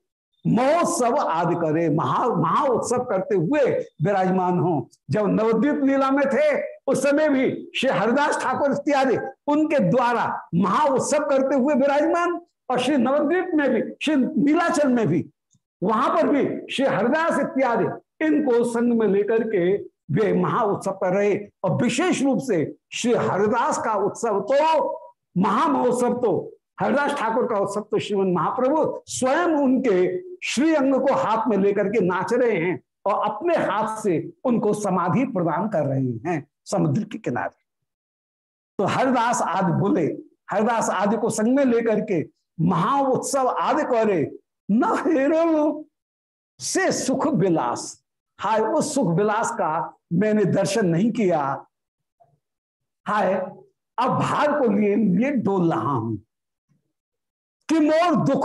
महोत्सव आदि करे, महा महा उत्सव करते हुए विराजमान हो। जब नवद्वीप लीला में थे, उस समय भी श्री हरिदास ठाकुर इत्यादि उनके द्वारा महा उत्सव करते हुए विराजमान और श्री नवद्वीप में भी, श्री नीलाचल में भी, वहाँ पर भी श्री हरिदास इत्यादि इनको संग में लेकर के वे महा उत्सव कर रहे और विशेष रूप से श्री हरिदास का उत्सव तो महा महोत्सव तो हरिदास ठाकुर का उत्सव तो श्रीमन महाप्रभु स्वयं उनके श्री अंग को हाथ में लेकर के नाच रहे हैं और अपने हाथ से उनको समाधि प्रदान कर रहे हैं समुद्र के किनारे। तो हरदास आदि बोले, हरदास आदि को संग में लेकर के महा उत्सव आदि करे, न से सुख विलास। हाय, उस सुख विलास का मैंने दर्शन नहीं किया। हाय, अब भार को लिए लिए डोल रहा हूँ। कि मोर दुख,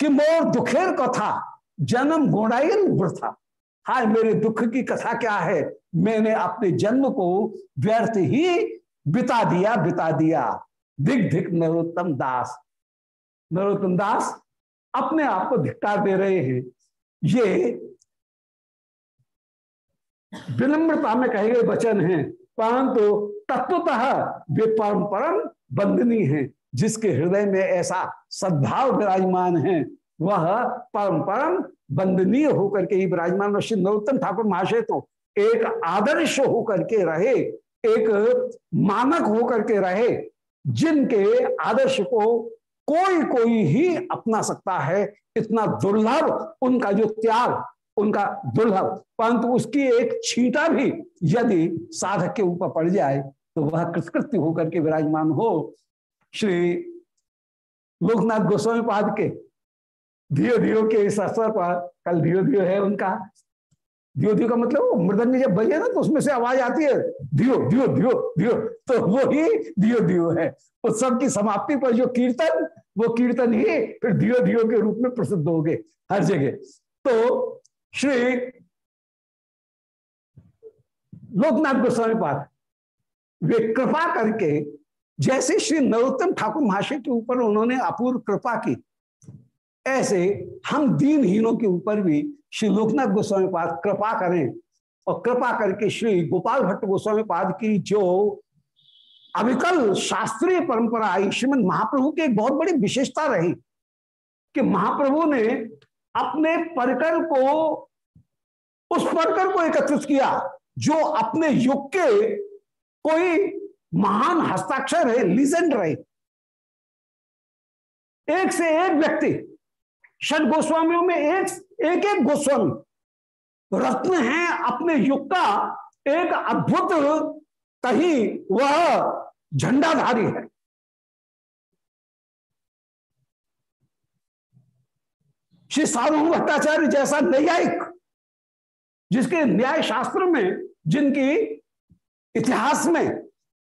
कि मोर दुखेर कथा जन्म गोड़ाइल वृथा हाय, मेरे दुख की कथा क्या है? मैंने अपने जन्म को व्यर्थ ही बिता दिया बिता दिया। दिग धिक नरोत्तम दास। नरोत्तम दास अपने आप को धिक्कार दे रहे हैं। ये विनम्रता में कहे गए वचन हैं। परंतु तत्वतः वे परम परम बंदनी है। जिसके हृदय में ऐसा सद्भाव विराजमान है, वह परम परम बंदनीय होकर के ही विराजमान। श्री नरोत्तम ठाकुर महाशय तो एक आदर्श होकर के रहे, एक मानक होकर के रहे, जिनके आदर्श को कोई कोई ही अपना सकता है। इतना दुर्लभ उनका जो त्याग, उनका दुर्लभ, परंतु उसकी एक छीटा भी यदि साधक के ऊपर पड़ जाए तो वह कृतकृत्य होकर के विराजमान हो। श्री लोकनाथ गोस्वामी पाद के धियो धियो के इस अवसर पर, कल धियो धियो है उनका। धियो का मतलब मृदंग जब बजे ना तो उसमें से आवाज़ आती है धियो धियो धियो धियो तो वो ही धियो धियो है। उत्सव की समाप्ति पर जो कीर्तन, वो कीर्तन ही फिर धियो धियो के रूप में प्रसिद्ध हो गए हर जगह। तो श्री लोकनाथ गोस्वामी पाद, वे कृपा करके जैसे श्री नरोत्तम ठाकुर महाशय के ऊपर उन्होंने अपूर्व कृपा की, ऐसे हम दीनहीनों के ऊपर भी श्री लोकनाथ गोस्वामी पाद कृपा करें और कृपा करके श्री गोपाल भट्ट गोस्वामी पाद की जो अविकल शास्त्रीय परंपरा आई, श्रीमद महाप्रभु की एक बहुत बड़ी विशेषता रही कि महाप्रभु ने अपने परकर को, उस परकर को एकत्रित किया जो अपने युग के कोई महान हस्ताक्षर है लीजेंड रहे एक से एक व्यक्ति षड गोस्वामियों में एक एक एक गोस्वामी, रत्न है अपने युग का एक अद्भुत कहीं वह झंडाधारी है। श्री सार्वभौम भट्टाचार्य जैसा न्यायिक, जिसके न्याय शास्त्र में, जिनकी इतिहास में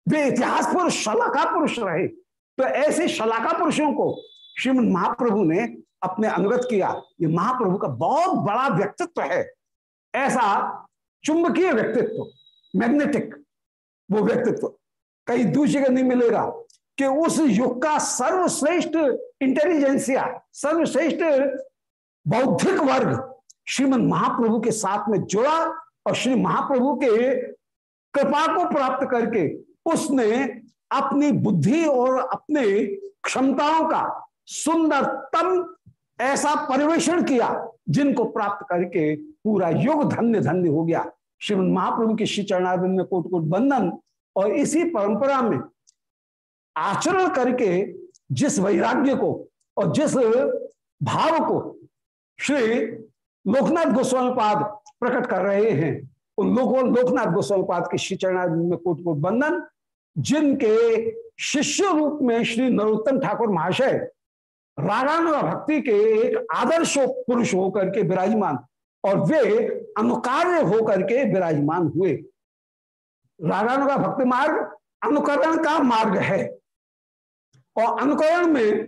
वे इतिहास पुरुष शलाका पुरुष रहे। तो ऐसे शलाका पुरुषों को श्रीमद महाप्रभु ने अपने अनुगत किया। ये महाप्रभु का बहुत बड़ा व्यक्तित्व है। ऐसा चुंबकीय व्यक्तित्व मैग्नेटिक वो व्यक्तित्व कहीं दूसरी का नहीं मिलेगा कि उस युग का सर्वश्रेष्ठ इंटेलिजेंसिया सर्वश्रेष्ठ बौद्धिक वर्ग श्रीमद महाप्रभु के साथ में जुड़ा और श्री महाप्रभु के कृपा को प्राप्त करके उसने अपनी बुद्धि और अपने क्षमताओं का सुंदरतम ऐसा परिवेषण किया, जिनको प्राप्त करके पूरा युग धन्य धन्य हो गया। श्रीमद महाप्रभु के श्री चरणार्विंद में कोट कोट बंधन और इसी परंपरा में आचरण करके जिस वैराग्य को और जिस भाव को श्री लोकनाथ गोस्वामी पाद प्रकट कर रहे हैं, उन लोगों लोकनाथ गोस्वामी पाद के श्री चरणार्विंद में कोट कोट बंधन जिनके शिष्य रूप में श्री नरोत्तम ठाकुर महाशय रागानुगा भक्ति के एक आदर्श पुरुष होकर के विराजमान और वे अनुकार्य होकर के विराजमान हुए। रागानुगा भक्ति मार्ग अनुकरण का मार्ग है और अनुकरण में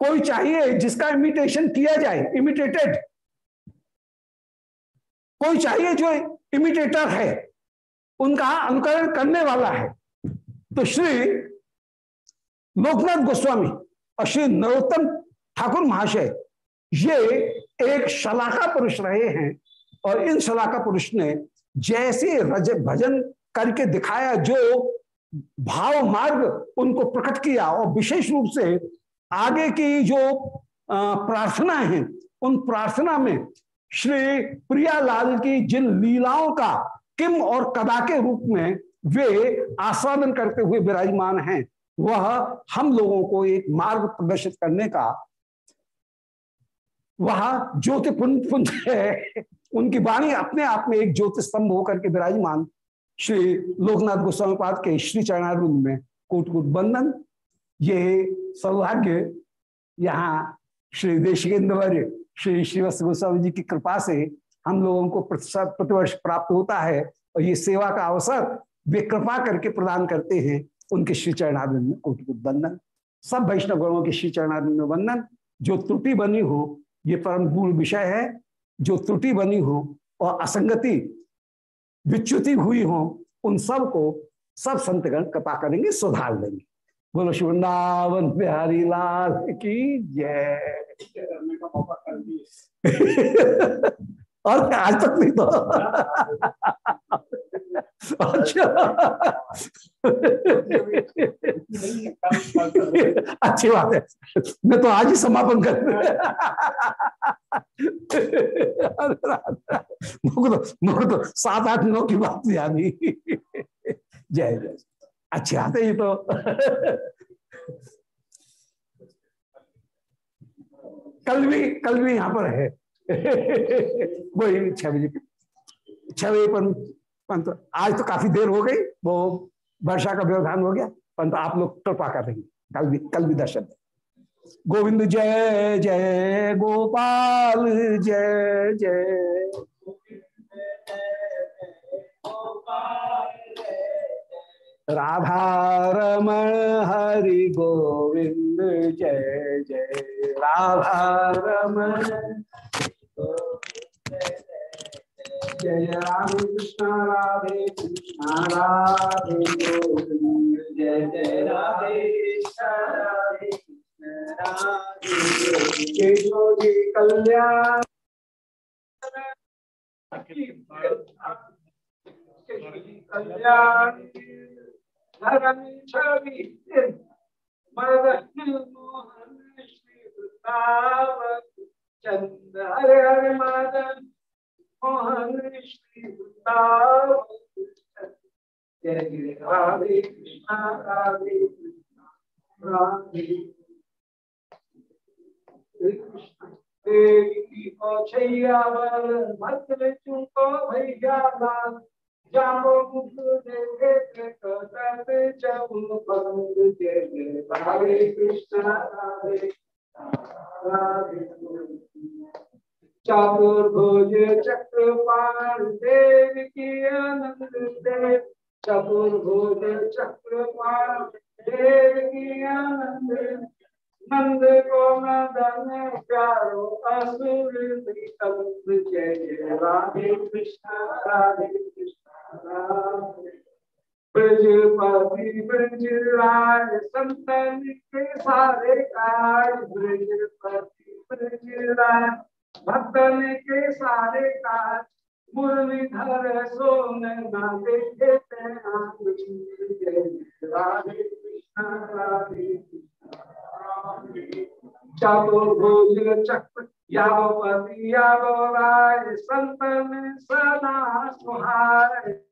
कोई चाहिए जिसका इमिटेशन किया जाए इमिटेटेड कोई चाहिए जो इमिटेटर है, उनका अनुकरण करने वाला है। तो श्री लोकनाथ गोस्वामी और श्री नरोत्तम ठाकुर महाशय, ये एक शलाका पुरुष रहे हैं और इन शलाका पुरुष ने जैसे रज भजन करके दिखाया, जो भाव मार्ग उनको प्रकट किया और विशेष रूप से आगे की जो प्रार्थना है, उन प्रार्थना में श्री प्रियालाल की जिन लीलाओं का किम और कदा के रूप में वे आस्वादन करते हुए विराजमान हैं। वह हम लोगों को एक मार्ग प्रदर्शित करने का, वह ज्योति पुंज है। उनकी वाणी अपने आप में एक ज्योति स्तंभ होकर के विराजमान श्री लोकनाथ गोस्वामी पाद के श्री चरणारुंद में। कोट कोट बंधन। ये सौभाग्य यहाँ श्री देशिकेंद्र श्री श्रीवस्त गोस्वामी जी की कृपा से हम लोगों को प्रतिवर्ष प्राप्त होता है। और ये सेवा का अवसर वे कृपा करके प्रदान करते हैं उनके श्री चरणारिंद में कोट कोट बंधन। सब वैष्णव गणों के श्री चरणारिंद में बंधन, जो त्रुटि बनी हो, ये परम गुण विषय है। जो त्रुटि बनी हो और असंगति विच्युति हुई हो, उन सबको सब संतगण कृपा करेंगे, सुधार देंगे। बोलो शिवृंदावन बिहारी लाल की जय। और आज तक नहीं तो। अच्छा अच्छी बात है। मैं तो आज ही समापन कर तो तो सात आठ नौ की बात यानी जय जय। अच्छी बात है ये तो। कल भी कल भी यहाँ पर है। वही छह बजे छह बजे पर पंत, आज तो काफ़ी देर हो गई, वो वर्षा का व्यवधान हो गया, पंत आप लोग कृपा कर रही कल भी कल भी दर्शन गोविंद जय जय गोपाल, जय जय। राधा रमण, हरि गोविंद, जय जय। राधा रमण जय राधे कृष्ण राधे कृष्ण, राधे गोविंद। जय जय राधे राधे केशोजी कल्याण। कल्याण। मदन मोहन श्री वृंदावन। चंद हरे हरे मदन। राधे कृष्ण राधे कृष्ण राधे कृष्ण। देवी को छैया भैया बंद जय राधे कृष्ण राधे राधे चतुर्भुज चक्रपाण देव की आनंद देव चतुर्भुज चक्रपाण देव की आनंद नंद को मदन प्यारो असुर जय जय राधे कृष्ण राधे कृष्ण ब्रजपति ब्रज राय संतन के सारे काय ब्रजपति ब्रज राय भक्तन के सारे काज, मुरलीधर सोन ना देखे राधे कृष्ण, राधे चतुर्भुज चक्र यावपति याव राय संतन सदा सुहाय